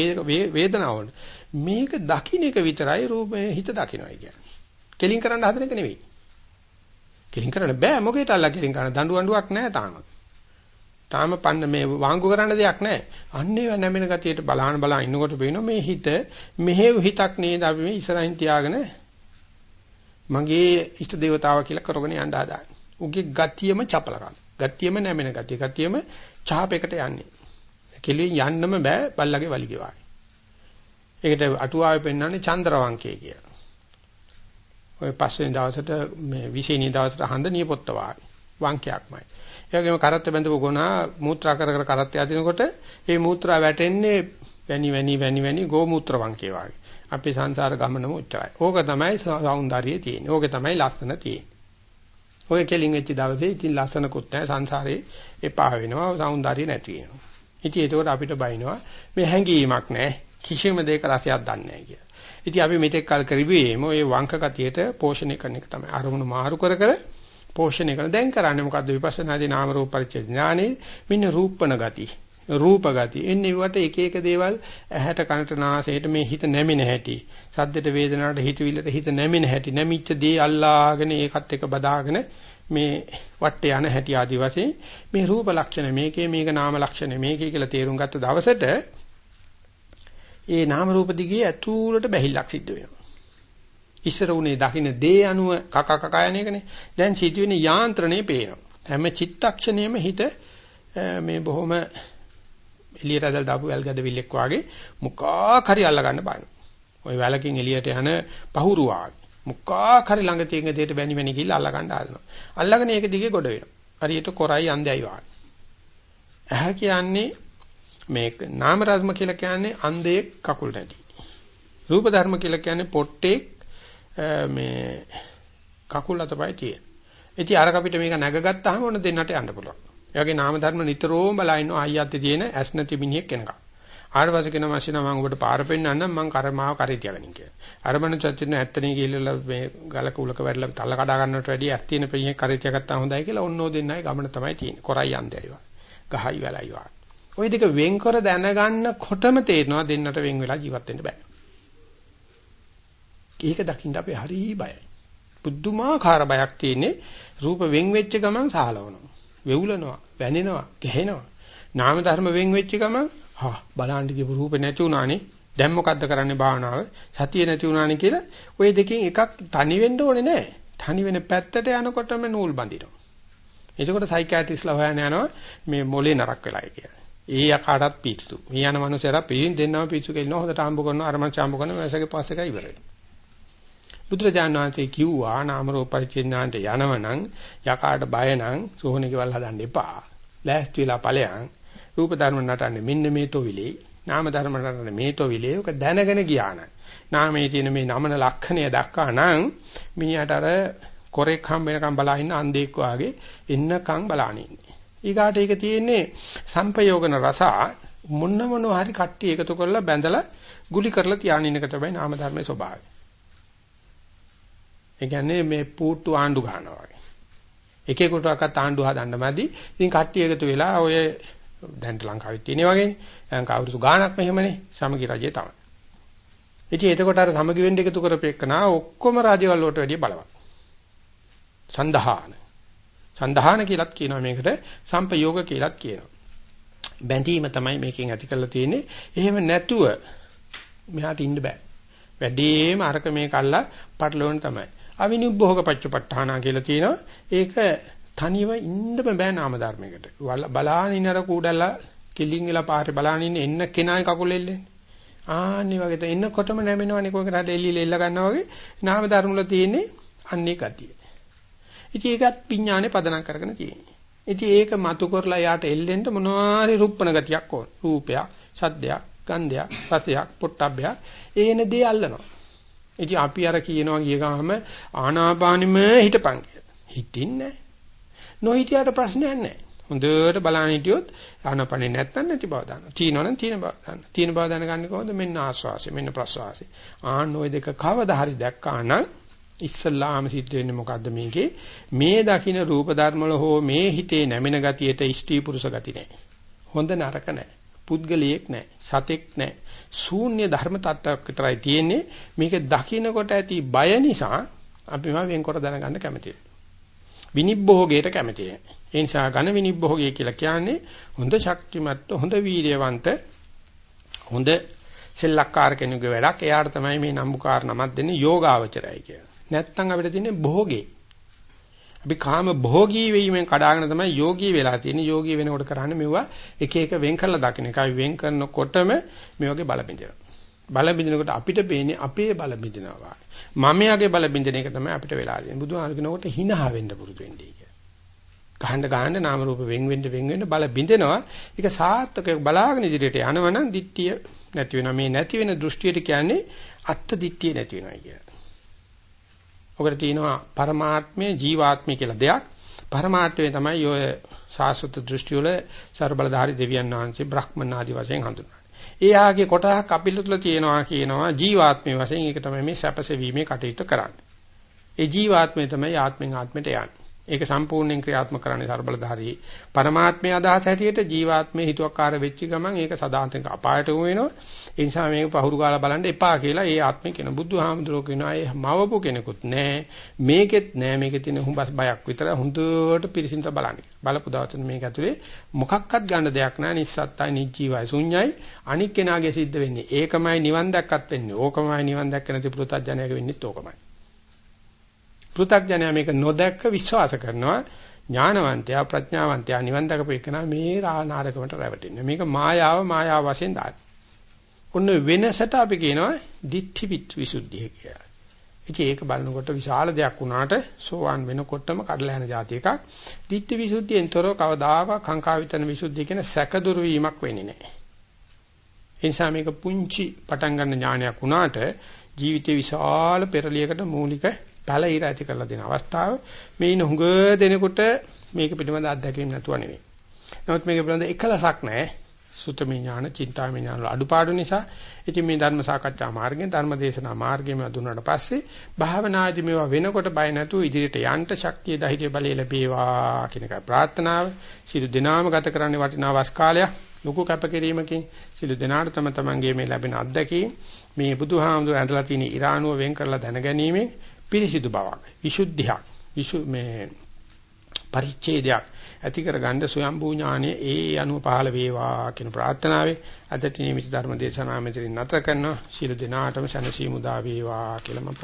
වේදනාව මේක දකින්න එක විතරයි රූපේ හිත දකින්නයි කියන්නේ. කෙලින් කරන්න හදන එක නෙවෙයි. කෙලින් කරන්න බෑ මොකේට අල්ලා කෙලින් කරන්න දඬු අඬුවක් නැහැ තාම. තාම පන්න මේ වාංගු කරන්න දෙයක් නැහැ. අන්නේ නැමෙන ගතියට බලහන් බලහන් ඉන්නකොට පේනවා මේ හිත මෙහෙව් හිතක් නේද අපි මේ ඉස්සරහින් තියාගෙන මගේ ඉෂ්ට දේවතාව කියලා කරගෙන යන්න හදාන්නේ. උගේ ගතියම චපලකම්. ගතියම නැමෙන ගතිය. ගතියම ඡාපයකට යන්නේ. කෙලින් යන්නම බෑ බල්ලගේ වලිගේ වාගේ. ඒකට අටුවාවේ පෙන්වන්නේ චන්ද්‍රවංකය කියලා. ඔය පස්වෙනි දවසට මේ 20 වෙනි දවසට හඳ නියපොත්ත වාගේ වංකයක්මයි. ඒ වගේම කරත්ත බැඳපු ගුණා මූත්‍රා කර කර කරත්ත යදිනකොට ඒ මූත්‍රා වැටෙන්නේ වැනි වැනි වැනි වැනි ගෝමූත්‍ර වංකේ වාගේ. අපේ සංසාර ගමනම උච්චාරයි. ඕක තමයි సౌందර්යය තියෙන්නේ. ඕක තමයි ලස්සන තියෙන්නේ. ඔය කෙලින් වෙච්ච දවසේ ඉතින් ලස්සනකුත් නැහැ සංසාරේ එපා වෙනවා సౌందර්යය නැති වෙනවා. ඉතින් ඒකෝට අපිට බයිනවා මේ හැඟීමක් නැහැ. කිසිම දෙයක රසයක් දන්නේ නැහැ කියලා. ඉතින් අපි මෙතෙක් කල් කරිබේම ওই වංක ගතියට පෝෂණය කරන එක තමයි. අරමුණු මාරු කර කර පෝෂණය කරන. දැන් කරන්නේ මොකද්ද? විපස්සනාදී නාම රූප පරිච්ඡේද ඥානෙ මෙන්න රූපණ ගති. රූප ගති. එන්නේ වට එක එක දේවල් ඇහැට කනට නාසයට මේ හිත නැමෙන හැටි. සද්දට වේදනාවට හිතවිල්ලට හිත නැමෙන හැටි. නැමිච්ච දේ අල්ලාගෙන ඒකත් එක බදාගෙන මේ වටේ යන හැටි ආදි වශයෙන් මේ රූප ලක්ෂණ මේකේ මේක නාම ලක්ෂණ මේකේ කියලා තේරුම් ගත්ත දවසට ඒ නාම රූප දිගේ ඇතුළට බැහිල්ලක් සිද්ධ වෙනවා. ඉස්සර උනේ දකින්න දේ අනුව කක කක යන එකනේ. දැන් සිදුවෙන යාන්ත්‍රණේ පේනවා. හැම චිත්තක්ෂණයෙම හිත මේ බොහොම එළියට ඇදලා දාපු වැල්ගඩවිල්ලෙක් වාගේ මුකා කරි අල්ල ගන්න බලනවා. ওই වැලකින් එළියට යන පහුරු වාගේ. මුකා කරි ළඟ තියෙන දෙයට වැනි වැනි ගිහිල්ලා අල්ල ගන්න හදනවා. අල්ලගෙන ඒක දිගේ ගොඩ වෙනවා. හරියට කොරයි අන්දයයි වාගේ. ඇහැ කියන්නේ මේ නාම රාත්ම කියලා කියන්නේ අන්ධයෙක් කකුල් නැති. රූප ධර්ම කියලා කියන්නේ පොට්ටෙක් මේ කකුල් අතපය තියෙන. ඉතින් අර අපිට මේක නැගගත්තාම ඕන දෙන්නට යන්න පුළුවන්. ඒ වගේ නාම ධර්ම නිතරම බලන අයියත් තියෙන ඇස් නැති මිනිහෙක් කෙනක. ආරවසික නමසින මම ඔබට පාර පෙන්නන්නම් මං කරමාව කරේ තියාගනින් කියලා. අරමණ චත්තින ඇත්තනේ කියලා මේ ගලක උලක වැරලා තල්ල කඩා ගන්නවට වැඩිය ඇස් තියෙන පිළියෙක් කරේ තියාගත්තා හොඳයි කියලා ඔන්නෝ දෙන්නයි ගමන තමයි තියෙන්නේ. කොරයි යන්දේයි වා. ගහයි වැලයි වා. ওই දෙක වෙන්කර දැනගන්නකොටම තේරෙනවා දෙන්නට වෙන් වෙලා ජීවත් වෙන්න බෑ. ඒක දකින්න අපි හරි බයයි. බුද්ධමාකාර බයක් තියෙන්නේ රූප වෙන් වෙච්ච ගමන් සාලවනවා. වෙවුලනවා, වැනෙනවා, ගැහෙනවා. නාම ධර්ම වෙන් වෙච්ච ගමන් හා බලන්න කියපු රූප නැති වුණානේ. දැන් මොකද්ද කරන්නේ භාවනාව? සතිය නැති වුණානේ කියලා ওই දෙකෙන් එකක් තනි වෙන්න ඕනේ නැහැ. තනි වෙන පැත්තට යනකොටම නූල් බඳිනවා. එතකොට සයිකියාට්‍රිස්ලා හොයන යනවා මේ මොලේ නරක් වෙලායි කියලා. ඒ යකාටත් පිස්සු. මේ යන මනුස්සයලා පිළින් දෙන්නම පිස්සු කෙලිනවා හොඳට හම්බ කරනවා අර මං හම්බ කරනවා වැසගේ පස්සේ කයි ඉවර වෙනවා. බුදුරජාණන් වහන්සේ කිව්වා නාම රූප පරිච්ඡේඥාන්ට යනවනම් යකාට බය නම් සෝහණේ කෙවල් හදන්න එපා. ලෑස්ති වෙලා ඵලයන් රූප ධර්ම නටන්නේ මෙන්න මේ තොවිලේ නාම ධර්ම නටන්නේ මේ තොවිලේ ඔක දැනගෙන ගියා නම් නාමයේ තියෙන මේ නමන ලක්ෂණය දක්වා නම් මිනිහට අර කොරෙක් හම්බ වෙනකම් බලා ඉන්න අන්ධෙක් වාගේ එන්නකම් බලාගෙන ඉන්නේ. ඊගාට ඒක තියෙන්නේ සංපයෝගන රස මොන්න මොන හරි කට්ටි එකතු කරලා බැඳලා ගුලි කරලා තියාගෙන ඉන්න එක තමයි නාම ධර්මයේ ස්වභාවය. ඒ කියන්නේ මේ පූට්ටු ආණ්ඩු ගන්නවා වගේ. එකෙකුටවත් ආණ්ඩු හදන්න මැදි. ඉතින් කට්ටි එකතු වෙලා ඔය දැන් ලංකාවේ තියෙන වගේනේ. ලංකාව අවුරුදු ගාණක් මෙහෙමනේ සමගි රජය තමයි. ඉතින් එතකොට අර සමගි වෙන්න එකතු කරපෙන්නා ඔක්කොම රාජ්‍යවල වලට වැඩිය බලවත්. සන්දහාන. සන්දහාන කියලාත් කියනවා මේකට සම්පයෝග කියලාත් කියනවා. බැඳීම තමයි මේකෙන් ඇති කරලා තියෙන්නේ. එහෙම නැතුව මෙහාට ඉන්න බෑ. වැඩිම අරක මේ කල්ලා පටලවන තමයි. අවිනිබ්බෝග පච්චපට්ඨානා කියලා තියෙනවා. ඒක තනියම ඉන්න බෑ නාම ධර්මයකට. බලාන ඉන්නර කූඩල්ලා කිලින් වෙලා පාරේ බලාන ඉන්න එන්න කෙනායි කකුල එල්ලෙන්නේ. ආන්නි වගේ එන්නකොටම නැමෙනවනේ කොහකට හරි එල්ලීල එල්ල ගන්නවා වගේ නාම ධර්ම වල තියෙන්නේ අන්නේ ගතිය. ඉතින් ඒකත් විඥානේ පදනම් කරගෙන තියෙන්නේ. ඉතින් ඒක මතු කරලා යාට එල්ලෙන්න මොනවාරි රුප්පණ ගතියක් ඕන. රූපයක්, ශබ්දයක්, ගන්ධයක්, රසයක්, පොට්ටබ්බයක් ඒන දේ අල්ලනවා. ඉතින් අපි අර කියනවා ගිය ගාම ආනාපානෙම හිටපන් කියලා. හිටින්නේ නොහිටියට ප්‍රශ්නයක් නැහැ. හොඳට බලන්න හිටියොත් ආනාපානෙ නැත්තම් නැති බව දන්නවා. තියෙනවනම් තියෙන බව දන්නවා. තියෙන බව දැනගන්නේ කොහොමද? මෙන්න ආස්වාසය, මෙන්න ප්‍රස්වාසය. ආන්න ওই දෙක කවදා හරි දැක්කා නම් ඉස්සල්ලාම සිද්ධ වෙන්නේ මොකද්ද මේකේ? මේ දකින්න රූප ධර්මවල හෝ මේ හිතේ නැමෙන ගතියට ඉෂ්ටි පුරුෂ ගති නැහැ. හොඳ නරක නැහැ. පුද්ගලියෙක් නැහැ. සතෙක් නැහැ. ශූන්‍ය ධර්ම tattවක් විතරයි තියෙන්නේ. මේක දකින්නකොට ඇති බය නිසා අපිම වෙන්කොට දැනගන්න කැමතියි. විනිබ්බෝගයට කැමතියි. ඒ නිසා ඝන විනිබ්බෝගය කියලා කියන්නේ හොඳ ශක්තිමත් හොඳ වීර්යවන්ත හොඳ සෙල්ලක්කාර කෙනෙකුගේ වැඩක්. එයාට තමයි මේ නම්බුකාර නමක් දෙන්නේ යෝගාවචරයයි කියලා. නැත්තම් අපිට තියෙන්නේ භෝගේ. අපි කාම භෝගී වීමෙන් කඩාගෙන තමයි යෝගී වෙලා තියෙන්නේ. යෝගී වෙනකොට කරන්නේ මෙවුවා එක එක වෙන් කරලා දකින්න. එකයි වෙන් කරනකොටම මේ වගේ බල බින්දෙනවා. බල බින්දිනකොට අපිට පේන්නේ අපේ බල බින්දිනවා. මමයාගේ බල බින්දින එක තමයි අපිට වෙලා තියෙන්නේ. බුදුහාම කියනකොට හිනහ වෙන්න පුරුදු වෙන්නේ කියලා. ගහන්න ගහන්න නාම රූප වෙන් වෙන්න වෙන් වෙන්න බල බින්දෙනවා. ඒක සාර්ථක බලාගෙන ඉදිරියට යනවනම් දිට්ඨිය නැති වෙනවා. මේ නැති වෙන දෘෂ්ටියට කියන්නේ අත්ත් දිට්ඨිය නැති වෙනවා කියලා. ඔකට තියෙනවා පරමාත්මය ජීවාත්මය කියලා දෙයක්. පරමාර්ථය තමයි ඔය සාස්වත දෘෂ්ටි වල ਸਰබලධාරි දෙවියන් වහන්සේ බ්‍රහ්මන් ආදි වශයෙන් හඳුන්වන්නේ. ඒ ආගේ කොටහක් අපිට තුල තියෙනවා කියනවා ජීවාත්මය වශයෙන් ඒක තමයි මේ සැපසෙවීමේ කටයුතු කරන්නේ. ඒ ජීවාත්මය තමයි ආත්මෙන් ආත්මයට යන්නේ. ඒක සම්පූර්ණයෙන් ක්‍රියාත්මක කරන්නේ ਸਰබලධාරී පරමාත්මයේ අදහස හැටියට ජීවාත්මයේ හිතුවක්කාර වෙච්ච ගමන් ඒක සදාන්තක අපායට වෙනවා. ඒ නිසා මේක පහුරු කාලා බලන්න එපා කියලා ඒ ආත්මේ කියන බුදුහාමුදුරුවෝ කියනවා ඒ මවපු කෙනෙකුත් නෑ මේකෙත් නෑ මේකේ තියෙන හුඹස් බයක් විතර හොඳට පිරිසින්ත බලන්න. බලපු දවසට මේක ඇතුලේ මොකක්වත් ගන්න දෙයක් නෑ නිස්සත්තයි නිජීවයි ශුන්‍යයි අනික් කෙනාගේ සිද්ධ වෙන්නේ. ඒකමයි නිවන් දැක්කත් වෙන්නේ. ඕකමයි නිවන් දැක්ක නැති පුරුතඥයක වෙන්නේත් ඕකමයි. පෘථග්ජනයා මේක නොදැක්ක විශ්වාස කරනවා ඥානවන්තයා ප්‍රඥාවන්තයා නිවන් දකපු එකන මේ නාරකමට රැවටෙන්නේ මේක මායාව මායාව වශයෙන් දාන්න. ඔන්න වෙනසට අපි කියනවා දිට්ඨි විසුද්ධිය කියලා. ඉතින් ඒක බලනකොට විශාල දෙයක් වුණාට සෝවාන් වෙනකොටම කඩලා යන જાති එකක්. දිට්ඨි විසුද්ධියෙන් තොරව කවදාකවත් කාංකා විතන විසුද්ධිය කියන සැකදුරු වීමක් වෙන්නේ නැහැ. ඒ නිසා මේක පුංචි පටන් ගන්න ඥානයක් වුණාට ජීවිතේ විශාල පෙරලියකට මූලික ඵල ඉර ඇති කරලා දෙන අවස්ථාව මේ ඉන්න හුඟ දෙනකොට මේක පිළිබඳ අත්දැකීම් නැතුව නෙවෙයි. නමුත් මේක පිළිබඳ එකලසක් නැහැ. සුතමේ ඥාන, චින්තාමේ ඥාන වල අඩුපාඩු නිසා ඉතින් මේ ධර්ම සාකච්ඡා මාර්ගයෙන් ධර්ම දේශනා මාර්ගයෙන් දුන්නාට පස්සේ භාවනාදී මේවා වෙනකොට බය නැතුව ඉදිරියට යන්න ශක්තිය ධෛර්ය බලය ලැබේවා කියන එකයි ප්‍රාර්ථනාව. සියලු දිනාම ගත කරන්නේ වටිනා වස් කාලයක් ලොකු කැපකිරීමකින් සියලු දිනාට තම තමන්ගේ මේ ලැබෙන අත්දැකීම් මේ බුදුහාමුදුර ඇඳලා තියෙන ඉරානුව වෙන් කරලා දැනගැනීමෙන් පිරිසිදු බවක් විසුද්ධියක් විසු මේ පරිච්ඡේදයක් ඇති කරගන්න ස්වයම්බූ ඥානයේ ඒ අනුව පහළ වේවා කියන ප්‍රාර්ථනාවේ අදට නිමිති ධර්ම දේශනාව මෙතනින් නැත කරන සීල දිනාටම සනසීමු දා වේවා කියලා මම